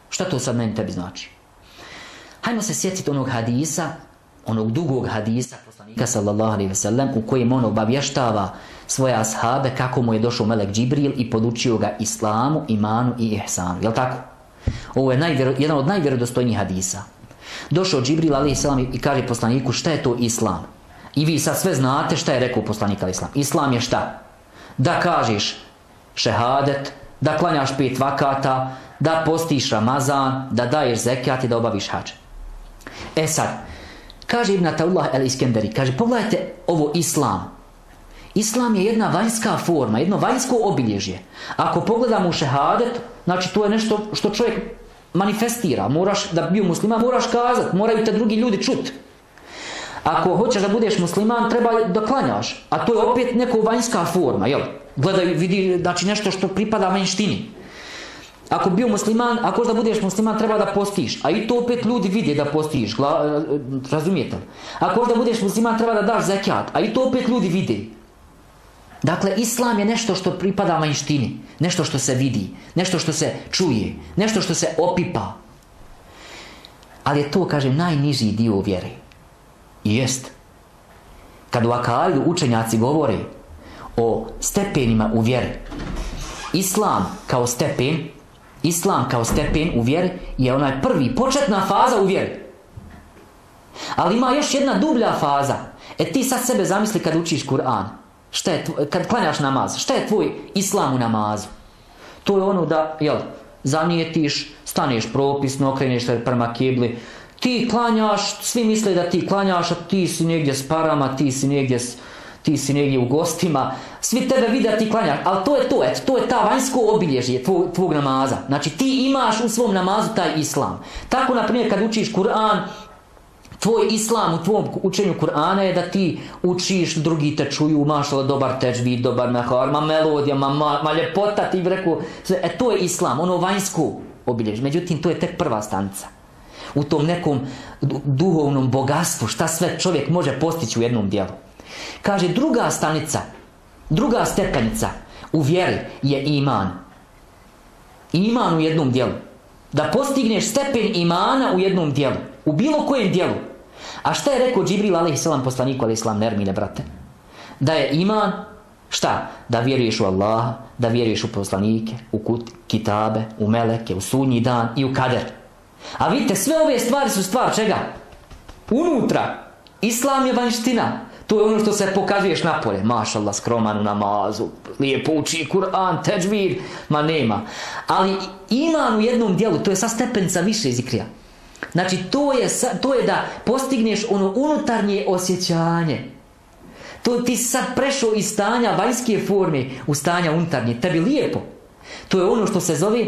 Šta to sad meni tebi znači? Hajmo se sjetiti onog hadisa, onog dugog hadisa poslanika sallallahu alaihi ve sellem u kojem on obavještava svoje ashabe kako mu je došao Melek Džibril i podučio ga islamu, imanu i ihsanu. Jel tako? Ovo je najvjero, jedan od najvjerodostojnijih hadisa. Došao Džibril alaihi selam i kaže poslaniku šta je to islam? I vi sad sve znate šta je rekao poslanik selam. Islam je šta? Da kažeš šehadet, da klanjaš pet vakata, da postiš Ramazan, da daješ zekat i da obaviš hađ. E sad, kaže Ibn Ataullah el Iskenderi, kaže, pogledajte ovo islam. Islam je jedna vanjska forma, jedno vanjsko obilježje. Ako pogledamo u šehadet, znači to je nešto što čovjek manifestira. Moraš, da bio muslima, moraš kazati, moraju te drugi ljudi čuti. Ako hoćeš da budeš musliman, treba da klanjaš. A to je opet neka vanjska forma, jel? Gledaj, vidi, znači nešto što pripada vanjštini. Ako bio musliman, ako da budeš musliman, treba da postiš. A i to opet ljudi vide da postiš. Gla, razumijete? Ako da budeš musliman, treba da daš zekat. A i to opet ljudi vide. Dakle, islam je nešto što pripada vanjštini. Nešto što se vidi. Nešto što se čuje. Nešto što se opipa. Ali je to, kažem, najniži dio vjere. I jest. Kad u učenjaci govore o stepenima u vjeri, Islam kao stepen, Islam kao stepen u vjeri je onaj prvi, početna faza u vjeri. Ali ima još jedna dublja faza. E ti sad sebe zamisli kad učiš Kur'an. Šta je tvoj, kad klanjaš namaz, šta je tvoj islam u namazu? To je ono da, jel, zanijetiš, staneš propisno, okreneš se prema kibli, ti klanjaš, svi misle da ti klanjaš, a ti si negdje s parama, ti si negdje, ti si negdje u gostima, svi tebe vide da ti klanjaš, ali to je to, et, to je ta vanjsko obilježje tvog, tvog namaza. Znači ti imaš u svom namazu taj islam. Tako, na primjer, kad učiš Kur'an, tvoj islam u tvom učenju Kur'ana je da ti učiš, drugi te čuju, mašala, dobar teđvid, dobar mehar, ma melodija, ma, ma, ma ljepota, ti bi rekao, e to je islam, ono vanjsko obilježje. Međutim, to je tek prva stanica u tom nekom duhovnom bogatstvu, šta sve čovjek može postići u jednom dijelu. Kaže, druga stanica, druga stepenica u vjeri je iman. Iman u jednom dijelu. Da postigneš stepen imana u jednom dijelu. U bilo kojem dijelu. A šta je rekao Džibril a.s. poslaniku a.s. Nermine, brate? Da je iman, šta? Da vjeruješ u Allaha, da vjeruješ u poslanike, u kitabe, u meleke, u sunji dan i u kader. A vidite, sve ove stvari su stvar čega? Unutra. Islam je vanština. To je ono što se pokazuješ napolje. Mašallah, skroman u namazu. Lijepo uči Kur'an, teđvir. Ma nema. Ali iman u jednom dijelu, to je sa stepenca više zikrija. Znači, to je, to je da postigneš ono unutarnje osjećanje. To ti sad prešao iz stanja vanjske forme u stanja unutarnje. Tebi lijepo. To je ono što se zove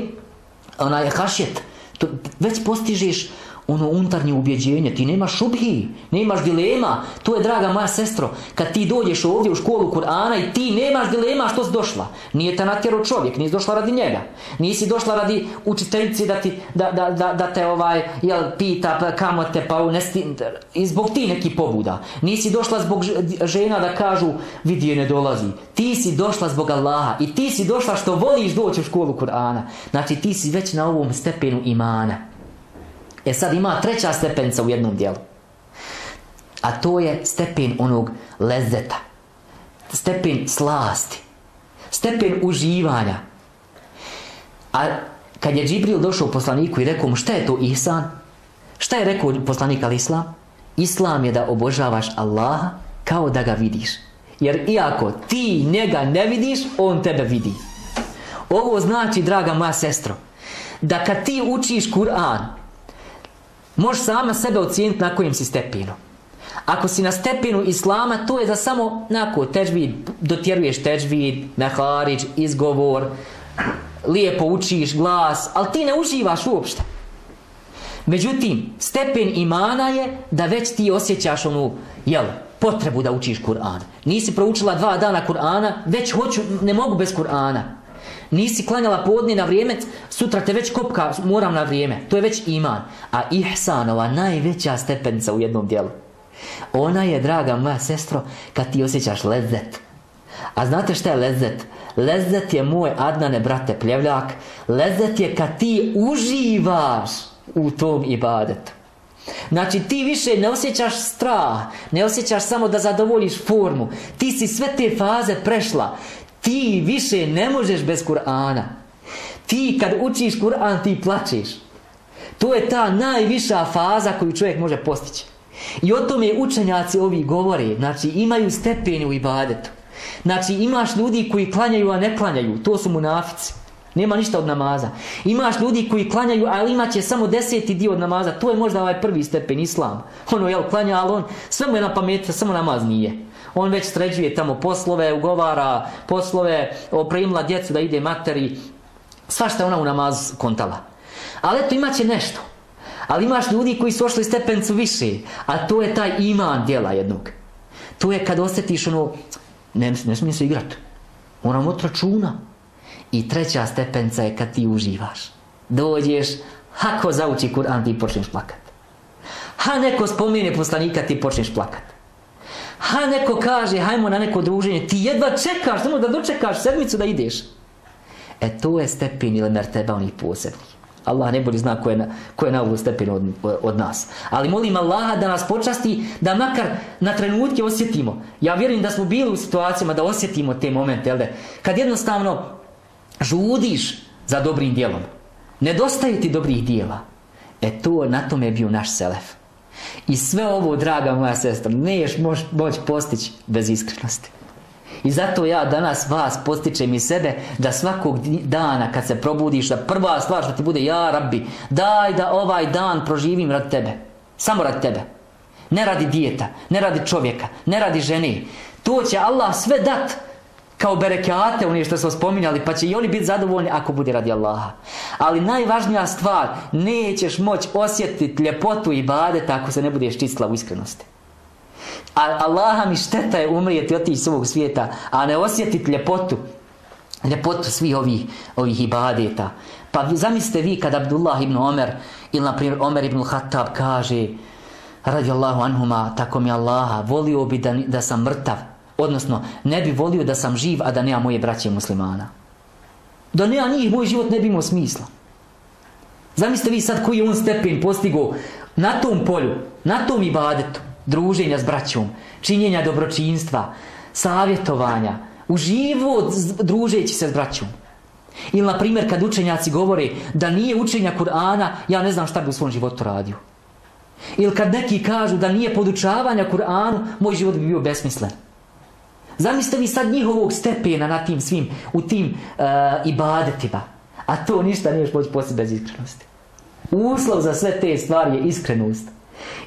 onaj hašjet. To, već postižeš ono unutarnje ubjeđenje, ti nemaš šubhi, nemaš dilema, to je draga moja sestro, kad ti dođeš ovdje u školu Kur'ana i ti nemaš dilema što si došla, nije te natjerao čovjek, nisi došla radi njega, nisi došla radi učiteljici da, ti, da, da, da, da te ovaj, jel, pita pa kamo te pa unesti, i zbog ti neki pobuda, nisi došla zbog žena da kažu vidi je ne dolazi, ti si došla zbog Allaha i ti si došla što voliš doći u školu Kur'ana, znači ti si već na ovom stepenu imana. E sad ima treća stepenca u jednom dijelu. A to je stepen onog lezeta. Stepen slasti. Stepen uživanja. A kad je Džibril došao poslaniku i rekao mu šta je to Ihsan? Šta je rekao poslanik al Islam? Islam je da obožavaš Allaha kao da ga vidiš. Jer iako ti njega ne vidiš, on tebe vidi. Ovo znači, draga moja sestro, da kad ti učiš Kur'an, možeš sama sebe ocijeniti na kojem si stepenu. Ako si na stepenu Islama, to je da samo nako težvid, dotjeruješ težvid, meharić, izgovor, lijepo učiš glas, ali ti ne uživaš uopšte. Međutim, stepen imana je da već ti osjećaš onu, jel, potrebu da učiš Kur'an. Nisi proučila dva dana Kur'ana, već hoću, ne mogu bez Kur'ana. Nisi klanjala podne na vrijeme, sutra te već kopka, moram na vrijeme. To je već iman. A ihsanova najveća stepenca u jednom dijelu. Ona je, draga moja sestro, kad ti osjećaš lezet. A znate šta je lezet? Lezet je moj Adnane, brate Pljevljak. Lezet je kad ti uživaš u tom ibadetu. Znači ti više ne osjećaš strah, ne osjećaš samo da zadovoljiš formu. Ti si sve te faze prešla. Ti više ne možeš bez Kur'ana. Ti kad učiš Kur'an ti plačeš. To je ta najviša faza koju čovjek može postići. I o tome učenjaci ovi govore. Znači imaju stepeni u ibadetu. Znači imaš ljudi koji klanjaju, a ne klanjaju. To su munafici. Nema ništa od namaza. Imaš ljudi koji klanjaju, ali imat će samo deseti dio od namaza. To je možda ovaj prvi stepen islam. Ono, jel, klanja, ali on, sve mu je na pameti, samo namaz nije. On već sređuje tamo poslove, ugovara poslove, opremila djecu da ide materi. Svašta je ona u namaz kontala. Ali eto, imat će nešto. Ali imaš ljudi koji su ošli stepencu više, a to je taj iman djela jednog. To je kad osjetiš ono, ne, ne smije se igrati. Moram od računa. I treća stepenca je kad ti uživaš. Dođeš, hako zauči Kur'an ti počneš plakat. Ha neko spomine poslanika ti počneš plakat. Ha neko kaže hajmo na neko druženje, ti jedva čekaš, samo da dočekaš sedmicu da ideš. E to je stepen ili merteba onih posebnih. Allah ne bolji zna ko je na, ko je na ovu stepenu od, od, nas. Ali molim Allaha da nas počasti, da makar na trenutke osjetimo. Ja vjerujem da smo bili u situacijama da osjetimo te momente, jel Kad jednostavno žudiš za dobrim dijelom. Nedostaje ti dobrih dijela. E to, na tome je bio naš selef. I sve ovo, draga moja sestra, moći moć postići bez iskrenosti. I zato ja danas vas postičem i sebe da svakog dana kad se probudiš da prva stvar što ti bude ja rabbi daj da ovaj dan proživim radi tebe. Samo radi tebe. Ne radi dijeta, ne radi čovjeka, ne radi žene. To će Allah sve dat kao berekate, oni što smo spominjali, pa će i oni biti zadovoljni ako bude radi Allaha. Ali najvažnija stvar, nećeš moći osjetiti ljepotu i badeta ako se ne budeš čistila u iskrenosti. A Allaha mi šteta je umrijeti otići s ovog svijeta, a ne osjetiti ljepotu. Ljepotu svih ovih, ovih ibadeta. Pa zamislite vi kad Abdullah ibn Omer ili na primjer Omer ibn Khattab kaže radi Allahu anhuma, tako mi Allaha, volio bi da, da sam mrtav. Odnosno, ne bi volio da sam živ, a da nema moje braće muslimana. Da nema njih, moj život ne bi imao smisla. Zamislite vi sad koji je on stepen postigao na tom polju, na tom ibadetu druženja s braćom, činjenja dobročinstva, savjetovanja, uživo družeći se s braćom. Ili, na primjer, kad učenjaci govore da nije učenja Kur'ana, ja ne znam šta bi u svom životu radio. Ili kad neki kažu da nije podučavanja Kur'anu, moj život bi bio besmislen. Zamislite vi sad njihovog stepena na tim svim, u tim uh, ibadetima. A to ništa nije moći poslije bez iskrenosti. Uslov za sve te stvari je iskrenost.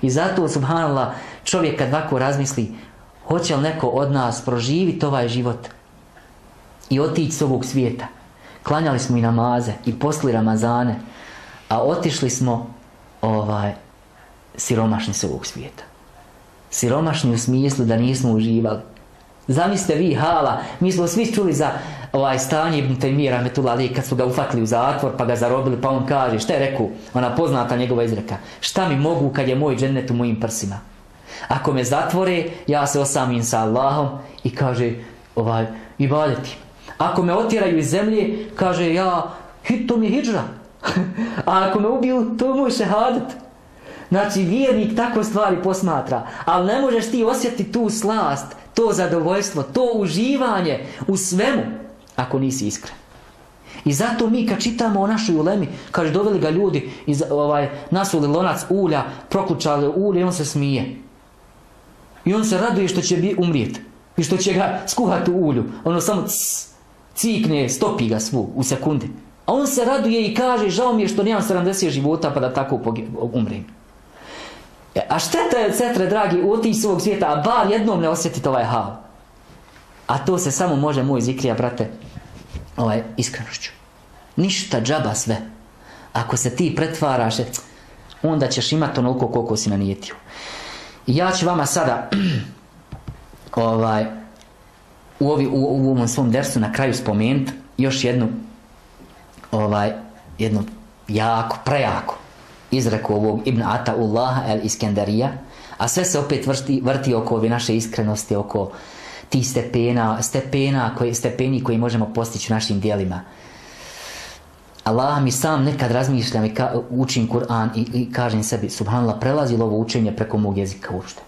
I zato, subhanallah, čovjek kad ovako razmisli, hoće li neko od nas proživiti ovaj život i otići s ovog svijeta. Klanjali smo i namaze i posli Ramazane, a otišli smo ovaj siromašni s ovog svijeta. Siromašni u smislu da nismo uživali. Zamislite vi, hala, mi smo svi čuli za ovaj stanje Ibn Taymiyyah Ali kad su ga ufatili u zatvor pa ga zarobili pa on kaže šta je rekao? Ona poznata njegova izreka šta mi mogu kad je moj džennet u mojim prsima? Ako me zatvore ja se osamim sa Allahom. I kaže ovaj ibadeti ako me otjeraju iz zemlje kaže ja hit to mi je hijđra a ako me ubiju to je moj šehadet znači vjernik tako stvari posmatra ali ne možeš ti osjetiti tu slast to zadovoljstvo, to uživanje u svemu ako nisi iskren. I zato mi kad čitamo o našoj ulemi, kaže doveli ga ljudi, iz, ovaj, nasuli lonac ulja, prokučali ulje i on se smije. I on se raduje što će bi umrijet. I što će ga skuhati u ulju. Ono samo cs, cikne, stopi ga svu u sekundi. A on se raduje i kaže, žao mi je što nemam 70 života pa da tako umrem. E, a šteta je, cetre, dragi, u svog svijeta, a bar jednom ne osjetite ovaj hal. A to se samo može, moj zikrija, brate, ovaj, iskrenošću. Ništa džaba sve. Ako se ti pretvaraš, onda ćeš imati onoliko koliko si nanijetio. I ja ću vama sada ovaj, u, ovi, u, u ovom svom dersu na kraju spomenuti još jednu ovaj, jednu jako, prejako izreku ovog Ibn Ataullaha el Iskendarija, a sve se opet vrti, vrti oko ove naše iskrenosti, oko tih stepena, stepena koji, stepeni koji možemo postići u našim dijelima. Allah mi sam nekad razmišljam i ka, učim Kur'an i, i kažem sebi, subhanallah, prelazi li ovo učenje preko mog jezika uopšte?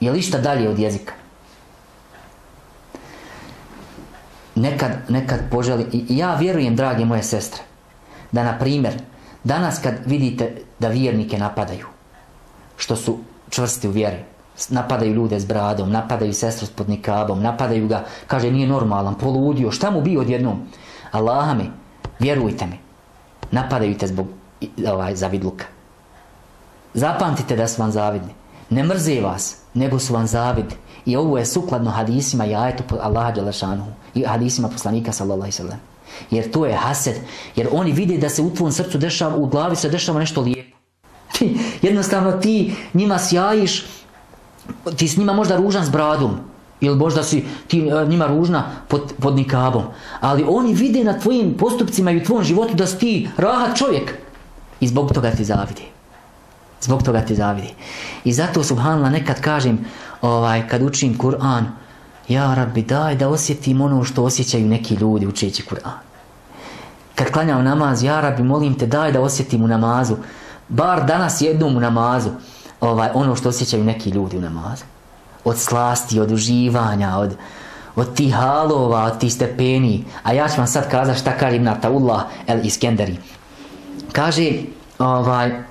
Je li išta dalje od jezika? Nekad, nekad poželi, i ja vjerujem, drage moje sestre, da na primjer, danas kad vidite da vjernike napadaju, što su čvrsti u vjeri, napadaju ljude s bradom, napadaju sestru s podnikabom, napadaju ga, kaže nije normalan, poludio, šta mu bio odjednom? Allah mi, vjerujte mi, napadaju te zbog ovaj, zavidluka. Zapamtite da su vam zavidni. Ne mrze vas, nego su vam zavidni. I ovo je sukladno hadisima i ajetu Allaha Đalešanuhu i hadisima poslanika sallallahu sallam. Jer to je hased. Jer oni vide da se u tvom srcu dešava, u glavi se dešava nešto lijepo. Jednostavno ti njima sjajiš, ti s njima možda ružan s bradom. Ili možda si ti e, njima ružna pod, pod nikabom. Ali oni vide na tvojim postupcima i u tvom životu da si ti rahat čovjek. I zbog toga ti zavidi. Zbog toga ti zavidi. I zato subhanallah nekad kažem, ovaj, kad učim Kur'an, ja rabbi daj da osjetim ono što osjećaju neki ljudi učeći Kur'an. Kad klanjam namaz, ja rabbi molim te daj da osjetim u namazu, bar danas jednom u namazu, ovaj, ono što osjećaju neki ljudi u namazu. Od slasti, od uživanja, od, od tih halova, od tih stepeni. A ja ću vam sad kazati šta kaže Ibn Ataullah el Iskenderi. Kaže, ovaj,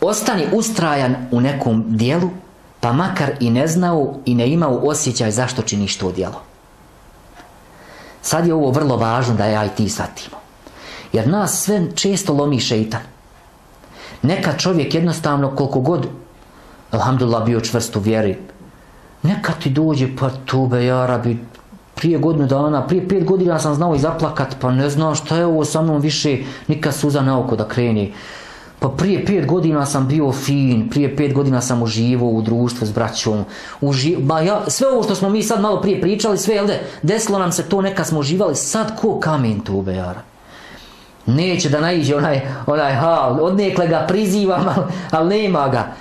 Ostani ustrajan u nekom dijelu, pa makar i ne znao i ne imao osjećaj zašto činiš to djelo. Sad je ovo vrlo važno da ja i ti. Jer nas sve često lomi šeitan. Neka čovjek jednostavno koliko god, alhamdulillah, bio čvrst u vjeri, neka ti dođe pa tube, jarabi, prije godinu dana, prije pet godina sam znao i zaplakat, pa ne znam šta je ovo sa mnom više, nikad suza na oko da kreni. Pa prije pet godina sam bio fin, prije pet godina sam uživao u društvu s braćom. Uži... Ba ja, sve ovo što smo mi sad malo prije pričali, sve, jel de, desilo nam se to, neka smo uživali, sad ko kamen tu bejara. Neće da naiđe onaj, onaj hal, odnekle ga prizivam, ali, ali nema ga.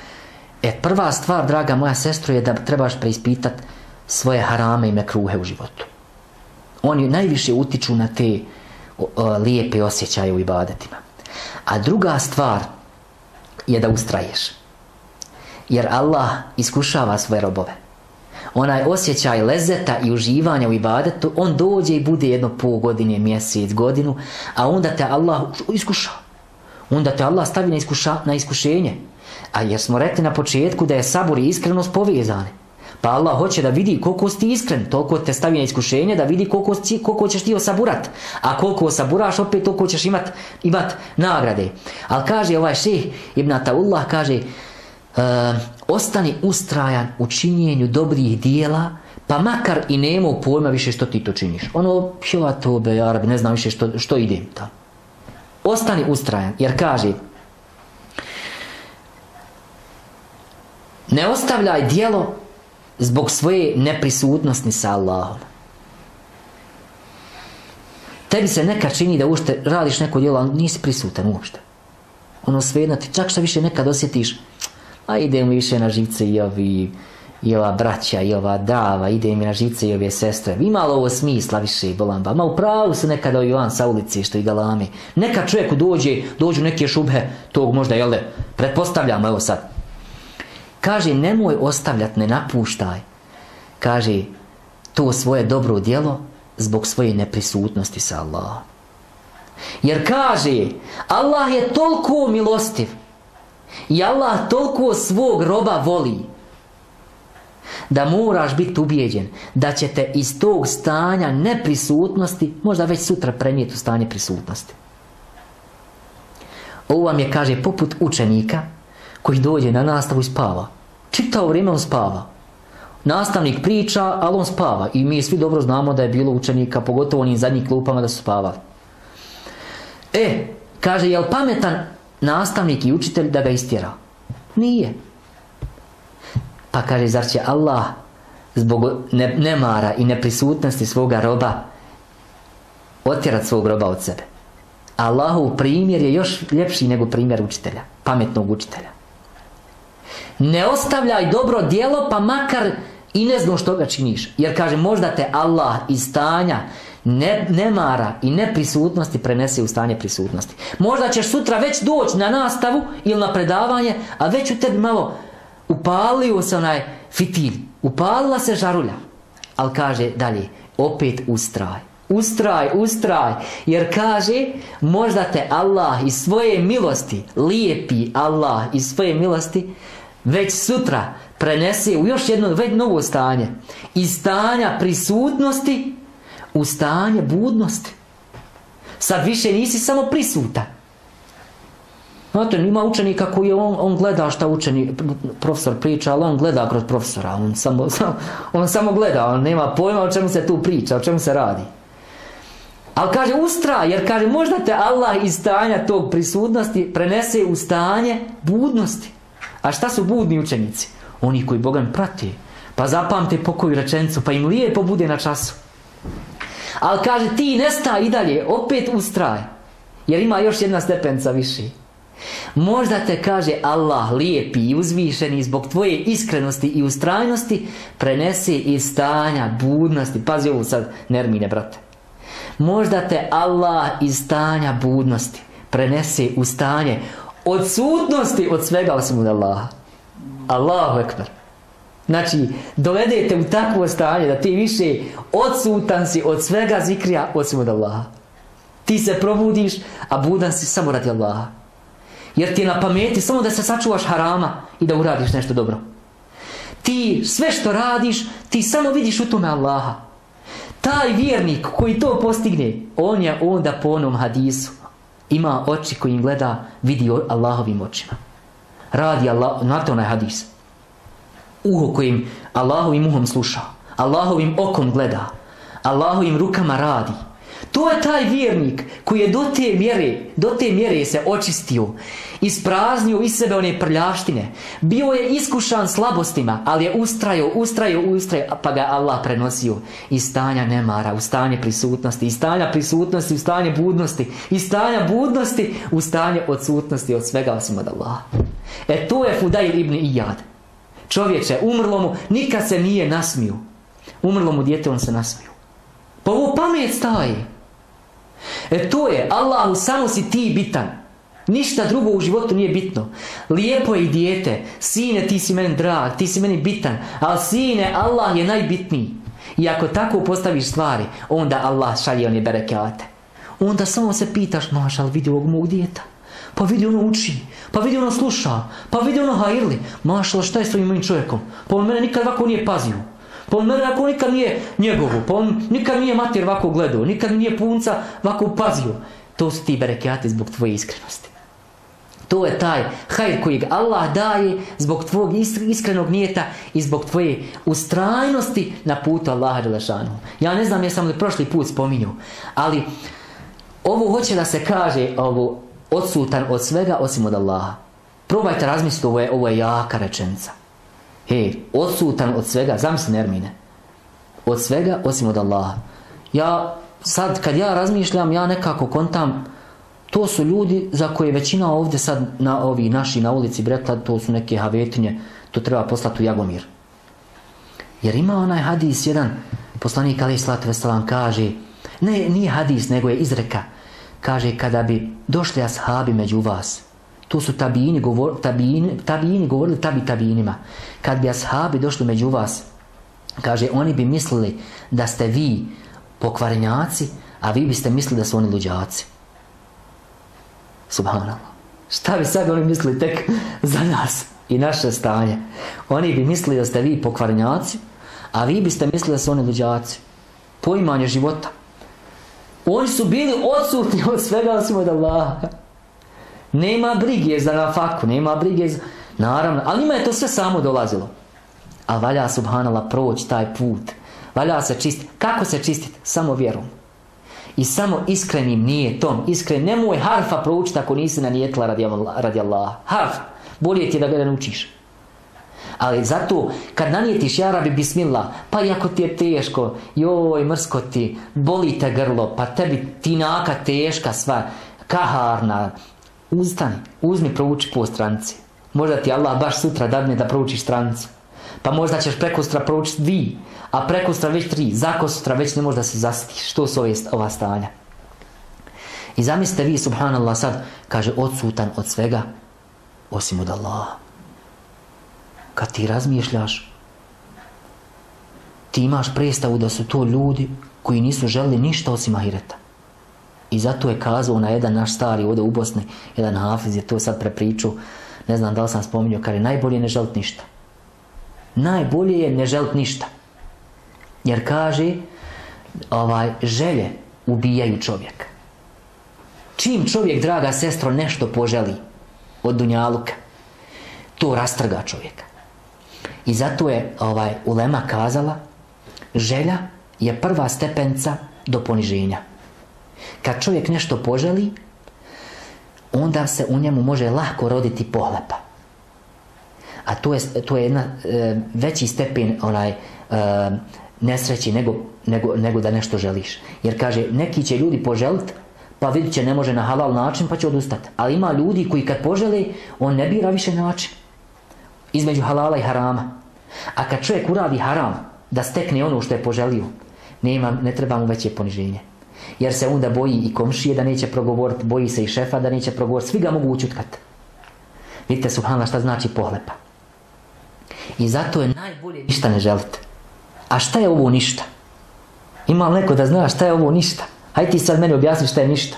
E, prva stvar, draga moja sestro, je da trebaš preispitat svoje harame i mekruhe u životu. Oni najviše utiču na te o, o, lijepe osjećaje u ibadetima. A druga stvar je da ustraješ. Jer Allah iskušava svoje robove. Onaj osjećaj lezeta i uživanja u ibadetu, on dođe i bude jedno pol godine, mjesec, godinu, a onda te Allah iskuša. Onda te Allah stavi na, iskuša, na iskušenje. A jer smo rekli na početku da je sabor i iskrenost povezane. Pa Allah hoće da vidi koliko si iskren, toliko te stavi na iskušenje, da vidi koliko, si, koliko ćeš ti osaburat. A koliko osaburaš, opet toliko ćeš imat, imat nagrade. Ali kaže ovaj šeh Ibn Ataullah, kaže, uh, ostani ustrajan u činjenju dobrih dijela, pa makar i nemao pojma više što ti to činiš. Ono, pjeva to be, Arabi, ne znam više što, što idem tamo. Ostani ustrajan, jer kaže, ne ostavljaj dijelo zbog svoje neprisutnosti sa Allahom. Tebi se neka čini da ušte radiš neko djelo, ali nisi prisutan uopšte. Ono svejedno ti, čak što više nekad osjetiš, a ide mi više na živce i ovi, i ova braća, i ova dava, ide mi na živce i ove sestre. Imalo ovo smisla više, bolamba. Ma u pravu su nekada ovi van sa ulici što i galami. Neka čovjeku dođe, dođu neke šubhe, tog možda, jel pretpostavljamo, evo sad, Kaže, nemoj ostavljati, ne napuštaj. Kaže, to svoje dobro djelo zbog svoje neprisutnosti sa Allahom. Jer kaže, Allah je toliko milostiv i Allah toliko svog roba voli da moraš biti ubijeđen da ćete iz tog stanja neprisutnosti možda već sutra prenijeti u stanje prisutnosti. Ovo vam je, kaže, poput učenika koji dođe na nastavu i spava. Čitao vrijeme on spava. Nastavnik priča, ali on spava. I mi svi dobro znamo da je bilo učenika, pogotovo onim zadnjih klupama da su spavali. E, kaže, jel pametan nastavnik i učitelj da ga istjera? Nije. Pa kaže, zar će Allah zbog nemara i neprisutnosti svoga roba otjerat svog roba od sebe? Allahov primjer je još ljepši nego primjer učitelja, pametnog učitelja. Ne ostavljaj dobro djelo, pa makar i ne znam što ga činiš. Jer kaže, možda te Allah iz stanja ne, nemara i neprisutnosti prenese u stanje prisutnosti. Možda ćeš sutra već doći na nastavu ili na predavanje, a već u tebi malo upalio se onaj fitilj. Upalila se žarulja. Ali kaže dalje, opet ustraj. Ustraj, ustraj. Jer kaže, možda te Allah iz svoje milosti, lijepi Allah iz svoje milosti, već sutra prenese u još jedno već novo stanje. Iz stanja prisutnosti u stanje budnosti. Sad više nisi samo prisutan. Znate, ima učenika koji on, on gleda šta učeni profesor priča, ali on gleda kroz profesora. On samo, on samo gleda, on nema pojma o čemu se tu priča, o čemu se radi. Ali kaže ustraj, jer kaže možda te Allah iz stanja tog prisutnosti prenese u stanje budnosti. A šta su budni učenici? Oni koji Boga prati. Pa zapamte pokoju rečenicu, pa im lijepo bude na času. Ali kaže ti nesta i dalje, opet ustraj. Jer ima još jedna stepenca viši. Možda te kaže Allah lijepi i uzvišeni zbog tvoje iskrenosti i ustrajnosti prenesi iz stanja budnosti. Pazi ovo sad, nermine, brate. Možda te Allah iz stanja budnosti prenese u stanje odsutnosti od svega osim od Allaha. Allahu ekber. Znači, dovedete u takvo stanje da ti više odsutan si od svega zikrija osim od Allaha. Ti se probudiš, a budan si samo radi Allaha. Jer ti je na pameti samo da se sačuvaš harama i da uradiš nešto dobro. Ti sve što radiš, ti samo vidiš u tome Allaha. Taj vjernik koji to postigne, on je onda po onom hadisu. Ima oči koji im gleda, vidi Allahovim očima. Radi Allah, znate onaj hadis. Uho kojim Allahovim uhom sluša. Allahovim okom gleda. Allahovim rukama radi. To je taj vjernik koji je do te mjere, do te mjere se očistio, ispraznio iz sebe one prljaštine. Bio je iskušan slabostima, ali je ustrajao, ustrajao, ustrajao, pa ga Allah prenosio iz stanja nemara, u stanje prisutnosti, iz stanja prisutnosti, u stanje budnosti, iz stanja budnosti, u stanje odsutnosti od svega osim od Allaha. E to je Fudail ibn Iyad. Čovječe, umrlo mu, nikad se nije nasmio. Umrlo mu dijete, on se nasmio. Pa ovo pamet staje. E to je, Allahu samo si ti bitan. Ništa drugo u životu nije bitno. Lijepo je i dijete. Sine, ti si meni drag, ti si meni bitan. Ali sine, Allah je najbitniji. I ako tako postaviš stvari, onda Allah šalje one berekate. Onda samo se pitaš, maš, ali vidi ovog mog dijeta. Pa vidi ono uči, pa vidi ono sluša, pa vidi ono hajrli. Mašala, šta je s ovim mojim čovjekom? Pa on mene nikad ovako nije pazio. Pa on mene ako nikad nije njegovu, pa on nikad nije mater ovako gledao, nikad nije punca ovako pazio. To su ti berekati zbog tvoje iskrenosti. To je taj hajr kojeg Allah daje zbog tvojeg iskrenog nijeta i zbog tvoje ustrajnosti na putu Allaha Đelešanu. Ja ne znam jesam li prošli put spominjao, ali ovo hoće da se kaže ovo odsutan od svega osim od Allaha. Probajte razmisliti, ovo je, ovo je jaka rečenica. He, odsutan od svega, zamisli Nermine. Od svega osim od Allaha. Ja, sad kad ja razmišljam, ja nekako kontam, to su ljudi za koje većina ovdje sad na ovi naši na ulici Bretla, to su neke havetinje, to treba poslati u Jagomir. Jer ima onaj hadis jedan, poslanik Ali Slatu Veselam kaže, ne, nije hadis, nego je izreka. Kaže, kada bi došli ashabi među vas, to su tabini, govor, tabini, tabini govorili tabi tabinima. Kad bi ashabi došli među vas, kaže, oni bi mislili da ste vi pokvarenjaci, a vi biste mislili da su oni luđaci. Subhanallah. Šta bi sad oni mislili tek za nas i naše stanje? Oni bi mislili da ste vi pokvarnjaci, a vi biste mislili da su oni luđaci. Poimanje života. Oni su bili odsutni od svega osim od Allaha. Nema brige za nafaku, nema brige za... Naravno, ali njima je to sve samo dolazilo. A valja subhanallah proći taj put. Valja se čistiti. Kako se čistiti? Samo vjerom. I samo iskrenim nije tom. Iskren, nemoj harfa proučiti ako nisi nanijetila radi, radi Allaha. Harf. Bolje ti je da ga ne učiš. Ali zato, kad nanijetiš jarabi bismillah, pa i ako ti je teško, joj, mrsko ti, boli te grlo, pa tebi tinaka teška sva, kaharna, ustani, uzmi prouči po stranci. Možda ti Allah baš sutra dadne da proučiš strancu. Pa možda ćeš preko sutra proučiti dvi, a preko sutra već tri, zako sutra već ne možda se zasitiš. Što su ove, ova stanja? I zamislite vi, subhanallah, sad, kaže, odsutan od svega, osim od Allaha. Kad ti razmišljaš, ti imaš predstavu da su to ljudi koji nisu želi ništa osim ahireta. I zato je kazao na jedan naš stari ovdje u Bosni, jedan hafiz je to sad prepričao, ne znam da li sam spominjao, kaže najbolje ne želiti ništa. Najbolje je ne želiti ništa. Jer kaže, ovaj, želje ubijaju čovjeka. Čim čovjek, draga sestro, nešto poželi od dunjaluka, to rastrga čovjeka. I zato je ovaj, Ulema kazala, želja je prva stepenca do poniženja. Kad čovjek nešto poželi, onda se u njemu može lako roditi pohlepa. A to je, to je jedna e, veći stepen onaj, e, nesreći nego, nego, nego da nešto želiš. Jer kaže, neki će ljudi poželiti, pa vidit će ne može na halal način, pa će odustati. Ali ima ljudi koji kad požele, on ne bira više način. Između halala i harama. A kad čovjek uradi haram, da stekne ono što je poželio, nema, ne treba mu veće poniženje. Jer se onda boji i komšije da neće progovoriti, boji se i šefa da neće progovoriti, svi ga mogu učutkat. Vidite, subhanallah, šta znači pohlepa. I zato je najbolje ništa ne želite. A šta je ovo ništa? Ima neko da zna šta je ovo ništa? Hajde ti sad meni objasni šta je ništa.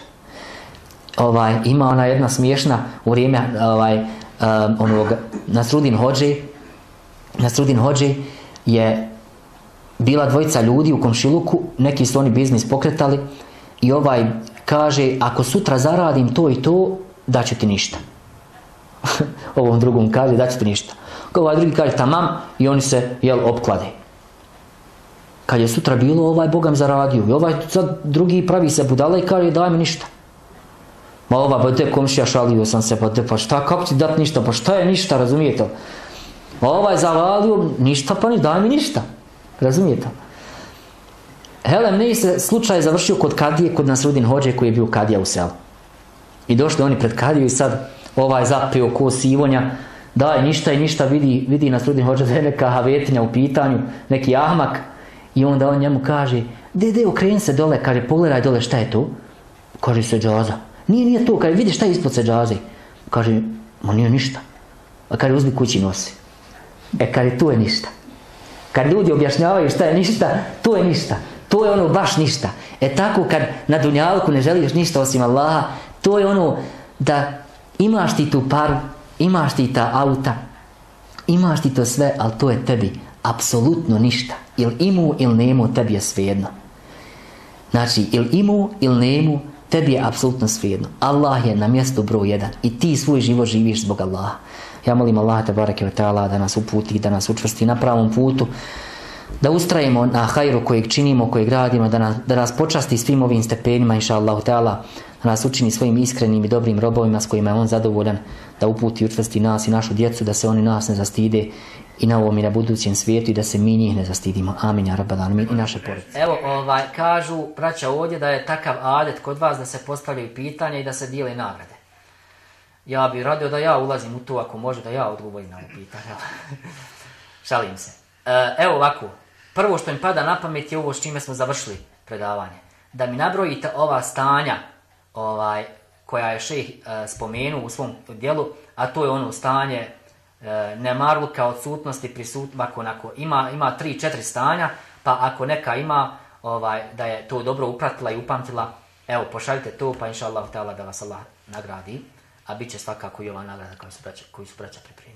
Ovaj, ima ona jedna smiješna u vrijeme ovaj, um, onog, Nasrudin Hođe, Nasrudin Hođe je bila dvojica ljudi u komšiluku, neki su oni biznis pokretali i ovaj kaže, ako sutra zaradim to i to, daću ti ništa. Ovom drugom kaže, daću ti ništa. Ovaj drugi kaže, tamam, i oni se, jel, opklade. Kad je sutra bilo, ovaj Bogam zaradio. I ovaj sad drugi pravi se budala i kaže, daj mi ništa. Ma ova, ba te komšija šalio sam se, pa te, pa šta, kako ti dat ništa, pa šta je ništa, razumijete? Ma ovaj zaradio, ništa, pa ni, daj mi ništa. Razumijete? Helem ne se slučaj završio kod Kadije, kod Nasrudin Hođe koji je bio Kadija u selu. I došli oni pred Kadiju i sad ovaj zapio ko sivonja, daj ništa i ništa vidi, vidi Nasrudin Hođe da je neka havetinja u pitanju, neki ahmak i onda on njemu kaže, de, de, okreni se dole, kaže, pogledaj dole šta je tu? Kaže se džaza. Nije, nije to, kaže, vidi šta je ispod se džaze. Kaže, ma nije ništa. A kaže, uzmi kući nosi. E, kaže, tu je ništa. Kad ljudi objašnjavaju šta je ništa, to je ništa. To je ono baš ništa. E tako kad na dunjalku ne želiš ništa osim Allaha, to je ono da imaš ti tu paru, imaš ti ta auta, imaš ti to sve, ali to je tebi apsolutno ništa. Ili imu ili nemu, tebi je svejedno. Znači, ili imu ili nemu, tebi je apsolutno svejedno. Allah je na mjestu broj jedan i ti svoj život živiš zbog Allaha. Ja molim Allah te bareke da nas uputi, da nas učvrsti na pravom putu, da ustrajemo na hajru kojeg činimo, kojeg radimo, da nas, da nas počasti svim ovim stepenima, inša Allah da nas učini svojim iskrenim i dobrim robovima s kojima je on zadovoljan, da uputi i učvrsti nas i našu djecu, da se oni nas ne zastide i na ovom i na budućem svijetu i da se mi njih ne zastidimo. Amin, ja rabbal alamin i naše porodice. Evo, ovaj, kažu, braća ovdje, da je takav adet kod vas da se postavljaju pitanja i da se dijele nagrade. Ja bih radio da ja ulazim u to ako može da ja odgovorim na ovo pitanje. Šalim se. E, evo ovako, prvo što mi pada na pamet je ovo s čime smo završili predavanje. Da mi nabrojite ova stanja ovaj, koja je šeh e, spomenuo u svom dijelu, a to je ono stanje e, nemarluka, odsutnosti, prisutnosti, onako, ima, ima tri, četiri stanja, pa ako neka ima ovaj, da je to dobro upratila i upamtila, evo, pošaljite to, pa inša Allah da vas Allah nagradi. A bit će svakako i ova nagrada koju su braća, koju su braća pripremila.